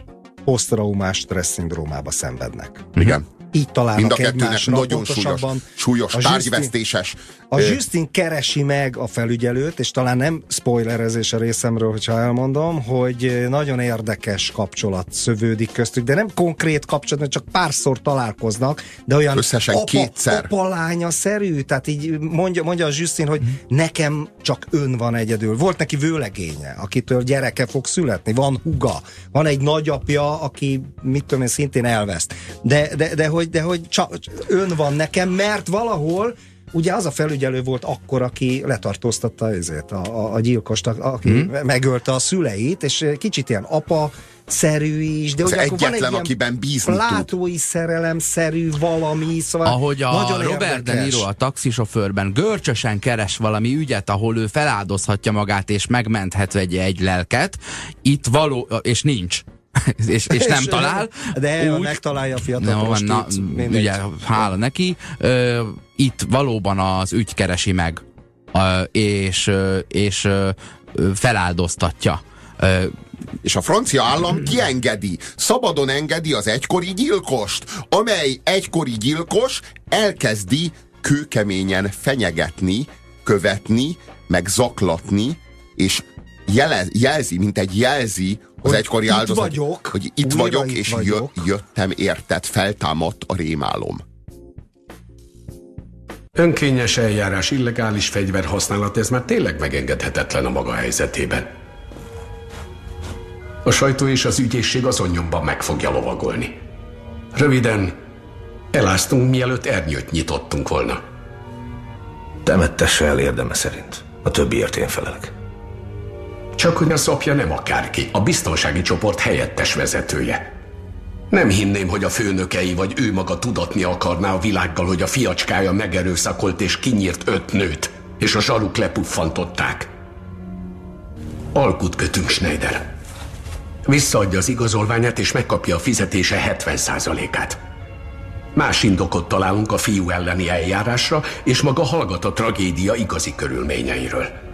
posztraumás stressz szindrómába szenvednek. Igen. Így találnak Mind a kettőnek egymásra, nagyon súlyos, súlyos tárgyvesztéses. A Justin keresi meg a felügyelőt, és talán nem spoilerezés a részemről, hogyha elmondom, hogy nagyon érdekes kapcsolat szövődik köztük, de nem konkrét kapcsolat, mert csak párszor találkoznak, de olyan Összesen apa, kétszer. apa-lánya-szerű, tehát így mondja, mondja a Justin, hogy nekem csak ön van egyedül. Volt neki vőlegénye, akitől gyereke fog születni, van huga, van egy nagyapja, aki mit tudom én, szintén elveszt. De, de, de hogy, de hogy csak ön van nekem, mert valahol Ugye az a felügyelő volt akkor, aki letartóztatta ezért, a, a, a gyilkost, aki hmm. megölte a szüleit, és kicsit ilyen apa szerű is, de Az ugye akkor van egy egyetlen, akiben bízni tud. plátói szerelemszerű valami, szóval Ahogy a nagyon Robert De érdekes. Niro a taxisofőrben görcsösen keres valami ügyet, ahol ő feláldozhatja magát és megmenthet egy, egy lelket, itt való, és nincs. és, és nem talál. De úgy, megtalálja a fiatal No, na, ugye, hála neki. Ö, itt valóban az ügy keresi meg, ö, és, ö, és ö, ö, feláldoztatja Ö, és a francia állam kiengedi, szabadon engedi az egykori gyilkost, amely egykori gyilkos elkezdi kőkeményen fenyegetni, követni, meg zaklatni, és jele, jelzi, mint egy jelzi az Hogy egykori itt áldozat, vagyok, hogy itt vagyok, itt és vagyok. Jö, jöttem, érted, feltámadt a rémálom. Önkényes eljárás, illegális fegyverhasználat, ez már tényleg megengedhetetlen a maga helyzetében. A sajtó és az ügyészség azon nyomban meg fogja lovagolni. Röviden, eláztunk, mielőtt ernyőt nyitottunk volna. Temettesse el érdeme szerint. A többiért én felelek. Csak hogy a szapja nem akárki, a biztonsági csoport helyettes vezetője. Nem hinném, hogy a főnökei vagy ő maga tudatni akarná a világgal, hogy a fiacskája megerőszakolt és kinyírt öt nőt, és a zsaruk lepuffantották. Alkut kötünk, Schneider. Visszaadja az igazolványát, és megkapja a fizetése 70%-át. Más indokot találunk a fiú elleni eljárásra, és maga hallgat a tragédia igazi körülményeiről.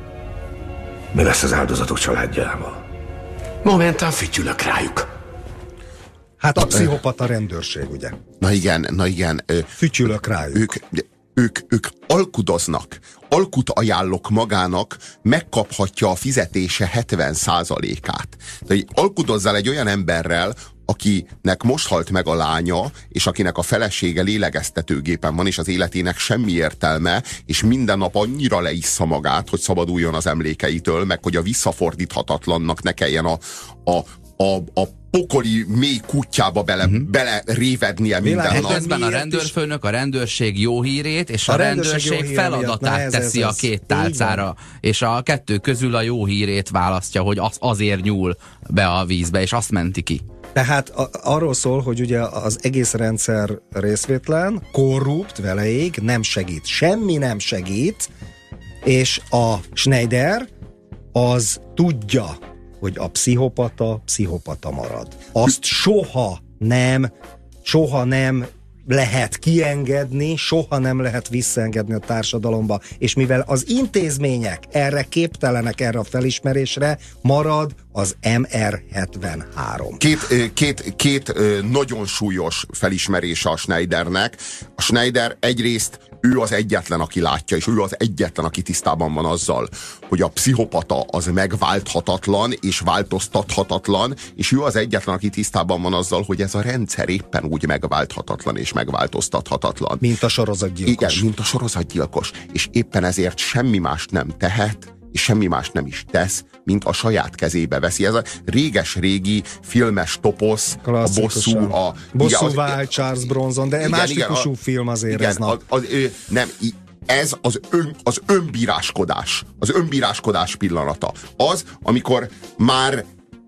Mi lesz az áldozatok családjával? Momentán fütyülök rájuk. Hát a pszichopata rendőrség, ugye? Na igen, na igen. Fütyülök rájuk. ők, ők, ők alkudoznak. Alkut ajánlok magának, megkaphatja a fizetése 70%-át. De hogy alkudozzál egy olyan emberrel, akinek most halt meg a lánya, és akinek a felesége lélegeztetőgépen van, és az életének semmi értelme, és minden nap annyira leissza magát, hogy szabaduljon az emlékeitől, meg hogy a visszafordíthatatlannak ne kelljen a, a, a, a pokoli mély kutyába bele, uh-huh. bele révednie minden Világos. nap. Közben a rendőrfőnök a rendőrség jó hírét és a, A rendőrség rendőrség miatt, feladatát ez, teszi ez, a két tálcára, és a kettő közül a jó hírét választja, hogy az, azért nyúl be a vízbe, és azt menti ki. Tehát a, arról szól, hogy ugye az egész rendszer részvétlen, korrupt veleig, nem segít. Semmi nem segít, és a Schneider az tudja, hogy a pszichopata pszichopata marad. Azt soha nem, soha nem lehet kiengedni, soha nem lehet visszaengedni a társadalomba, és mivel az intézmények erre képtelenek erre a felismerésre, marad az MR73. Két, két, két nagyon súlyos felismerése a Schneidernek. A Schneider egyrészt ő az egyetlen, aki látja, és ő az egyetlen, aki tisztában van azzal, hogy a pszichopata az megválthatatlan és változtathatatlan, és ő az egyetlen, aki tisztában van azzal, hogy ez a rendszer éppen úgy megválthatatlan és megváltoztathatatlan. Mint a sorozatgyilkos. Igen, mint a sorozatgyilkos. És éppen ezért semmi mást nem tehet, és semmi más nem is tesz, mint a saját kezébe veszi. Ez a réges-régi filmes toposz, a bosszú, a... Bosszú igen, vált Charles Bronson, de más típusú film azért igen, ez, az, ö, nem, ez az, ön, az önbíráskodás, az önbíráskodás pillanata. Az, amikor már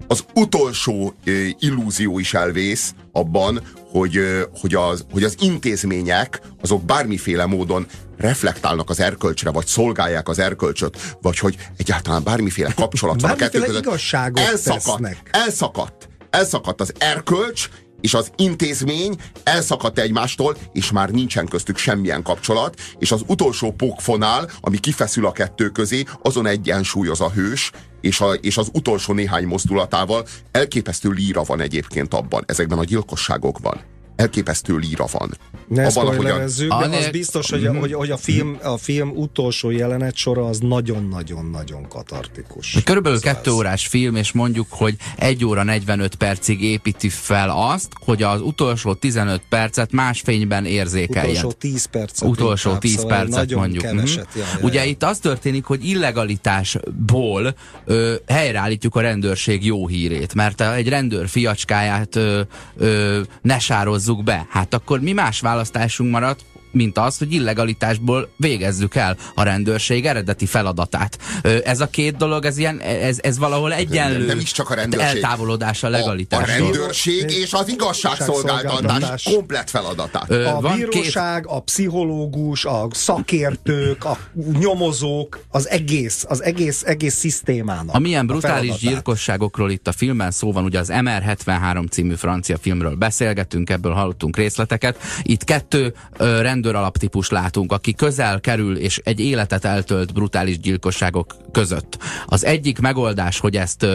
az utolsó illúzió is elvész abban, hogy, hogy, az, hogy az intézmények azok bármiféle módon reflektálnak az erkölcsre, vagy szolgálják az erkölcsöt, vagy hogy egyáltalán bármiféle kapcsolat van a kettő között. igazságot elszakadt, tesznek. elszakadt, elszakadt az erkölcs, és az intézmény elszakadt egymástól, és már nincsen köztük semmilyen kapcsolat, és az utolsó pókfonál, ami kifeszül a kettő közé, azon egyensúlyoz a hős, és, a, és az utolsó néhány mozdulatával elképesztő líra van egyébként abban, ezekben a gyilkosságokban. Elképesztő líra van. Ne Abban, ahogyan- de az biztos, hogy a, hogy, hogy a, film, a film utolsó jelenet sora az nagyon-nagyon-nagyon katartikus. Körülbelül Szóval kettő órás film, és mondjuk, hogy egy óra 45 percig építi fel azt, hogy az utolsó 15 percet más fényben érzékeljen. Utolsó 10 percet. utolsó inkább, 10 szóval percet nagyon mondjuk. Keveset, Mhm. ja, ja, Ugye ja. itt az történik, hogy illegalitásból ö, helyreállítjuk a rendőrség jó hírét, mert egy rendőr fiacskáját ö, ö, ne sározzuk be. Hát akkor mi más választásunk maradt, mint az, hogy illegalitásból végezzük el a rendőrség eredeti feladatát. Ez a két dolog, ez, ilyen, ez, ez valahol egyenlő nem is csak a rendőrség. eltávolodás a a, a legalitásról. rendőrség és az igazságszolgáltatás komplet feladatát. Ö, A van két bíróság, a pszichológus, a szakértők, a nyomozók, az egész, az egész, egész szisztémának. A milyen a brutális feladatát. gyilkosságokról itt a filmben szó van, ugye az MR73 című francia filmről beszélgetünk, ebből hallottunk részleteket. Itt kettő ö, rendőr alaptípus látunk, aki közel kerül és egy életet eltölt brutális gyilkosságok között. Az egyik megoldás, hogy ezt,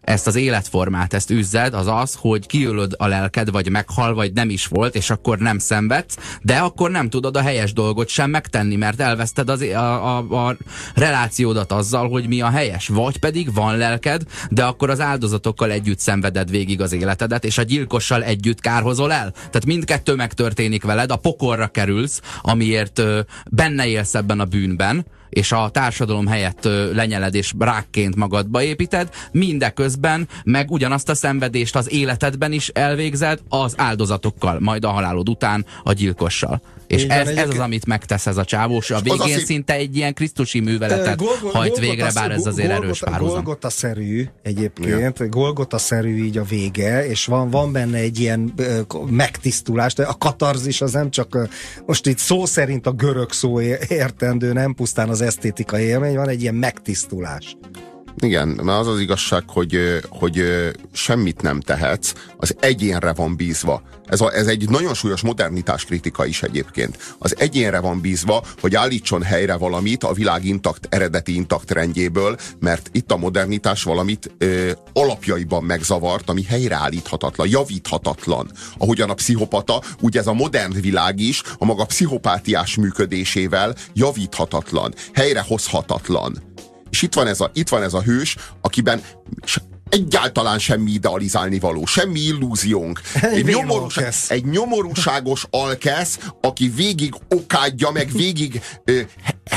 ezt az életformát, ezt üzzed, az az, hogy kiülöd a lelked, vagy meghal, vagy nem is volt, és akkor nem szenvedsz, de akkor nem tudod a helyes dolgot sem megtenni, mert elveszted az, a, a, a relációdat azzal, hogy mi a helyes. Vagy pedig van lelked, de akkor az áldozatokkal együtt szenveded végig az életedet, és a gyilkossal együtt kárhozol el. Tehát mindkettő megtörténik veled, a pokorra kerülsz, amiért ö, benne élsz ebben a bűnben, és a társadalom helyett lenyeled és rákként magadba építed, mindeközben meg ugyanazt a szenvedést az életedben is elvégzed az áldozatokkal, majd a halálod után a gyilkossal. És ez, ez az, amit megtesz ez a csávós. A végén az szinte egy ilyen krisztusi műveletet Golgo, hajt végre, bár ez azért erős párhuzam. Golgota-szerű egyébként, ja. Golgota-szerű így a vége, és van, van benne egy ilyen megtisztulás, a katarzis az nem csak most itt szó szerint a görög szó értendő, nem pusztán az esztétikai élmény, van egy ilyen megtisztulás. Igen, mert az az igazság, hogy, hogy semmit nem tehetsz, az egyénre van bízva. Ez, a, ez egy nagyon súlyos modernitás kritika is egyébként. Az egyénre van bízva, hogy állítson helyre valamit a világ intakt, eredeti intakt rendjéből, mert itt a modernitás valamit ö, alapjaiban megzavart, ami helyreállíthatatlan, javíthatatlan. Ahogyan a pszichopata, úgy ez a modern világ is a maga pszichopátiás működésével javíthatatlan, helyrehozhatatlan. És itt van ez a, itt van ez a hős, akiben egyáltalán semmi idealizálni való, semmi illúziónk. Egy, nyomorúság, egy nyomorúságos alkesz, aki végig okádja, meg végig ö,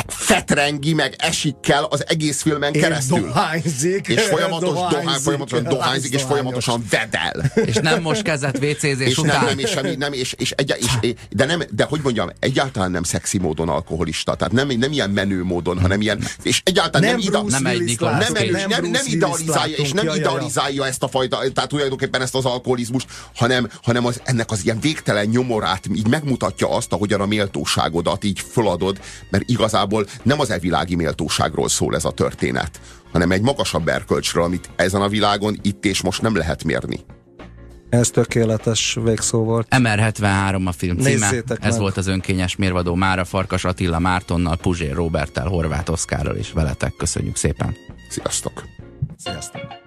fetrengi, meg esik kell az egész filmen keresztül. És dohányzik. És folyamatos dohányzik, dohány, folyamatosan dohányzik, és folyamatosan vedel. És nem most kezdett WC-zés és után. Nem, nem, és semmi, nem, és, és, egy, és, de, nem, de hogy mondjam, egyáltalán nem szexi módon alkoholista. Tehát nem, nem ilyen menő módon, hanem ilyen, és egyáltalán nem, nem, ida, nem, egy nem, nem, nem, nem idealizálja, és nem idealizálja ezt a fajta, tehát tulajdonképpen ezt az alkoholizmust, hanem, hanem az, ennek az ilyen végtelen nyomorát így megmutatja azt, ahogyan a méltóságodat így föladod, mert igazából nem az elvilági méltóságról szól ez a történet, hanem egy magasabb erkölcsről, amit ezen a világon itt és most nem lehet mérni. Ez tökéletes végszó volt. MR73 a film címe. Nézzétek Ez meg. volt az önkényes mérvadó Mára Farkas Attila Mártonnal, Puzsér Roberttel, Horváth Oszkárral és veletek. Köszönjük szépen. Sziasztok! Sziasztok!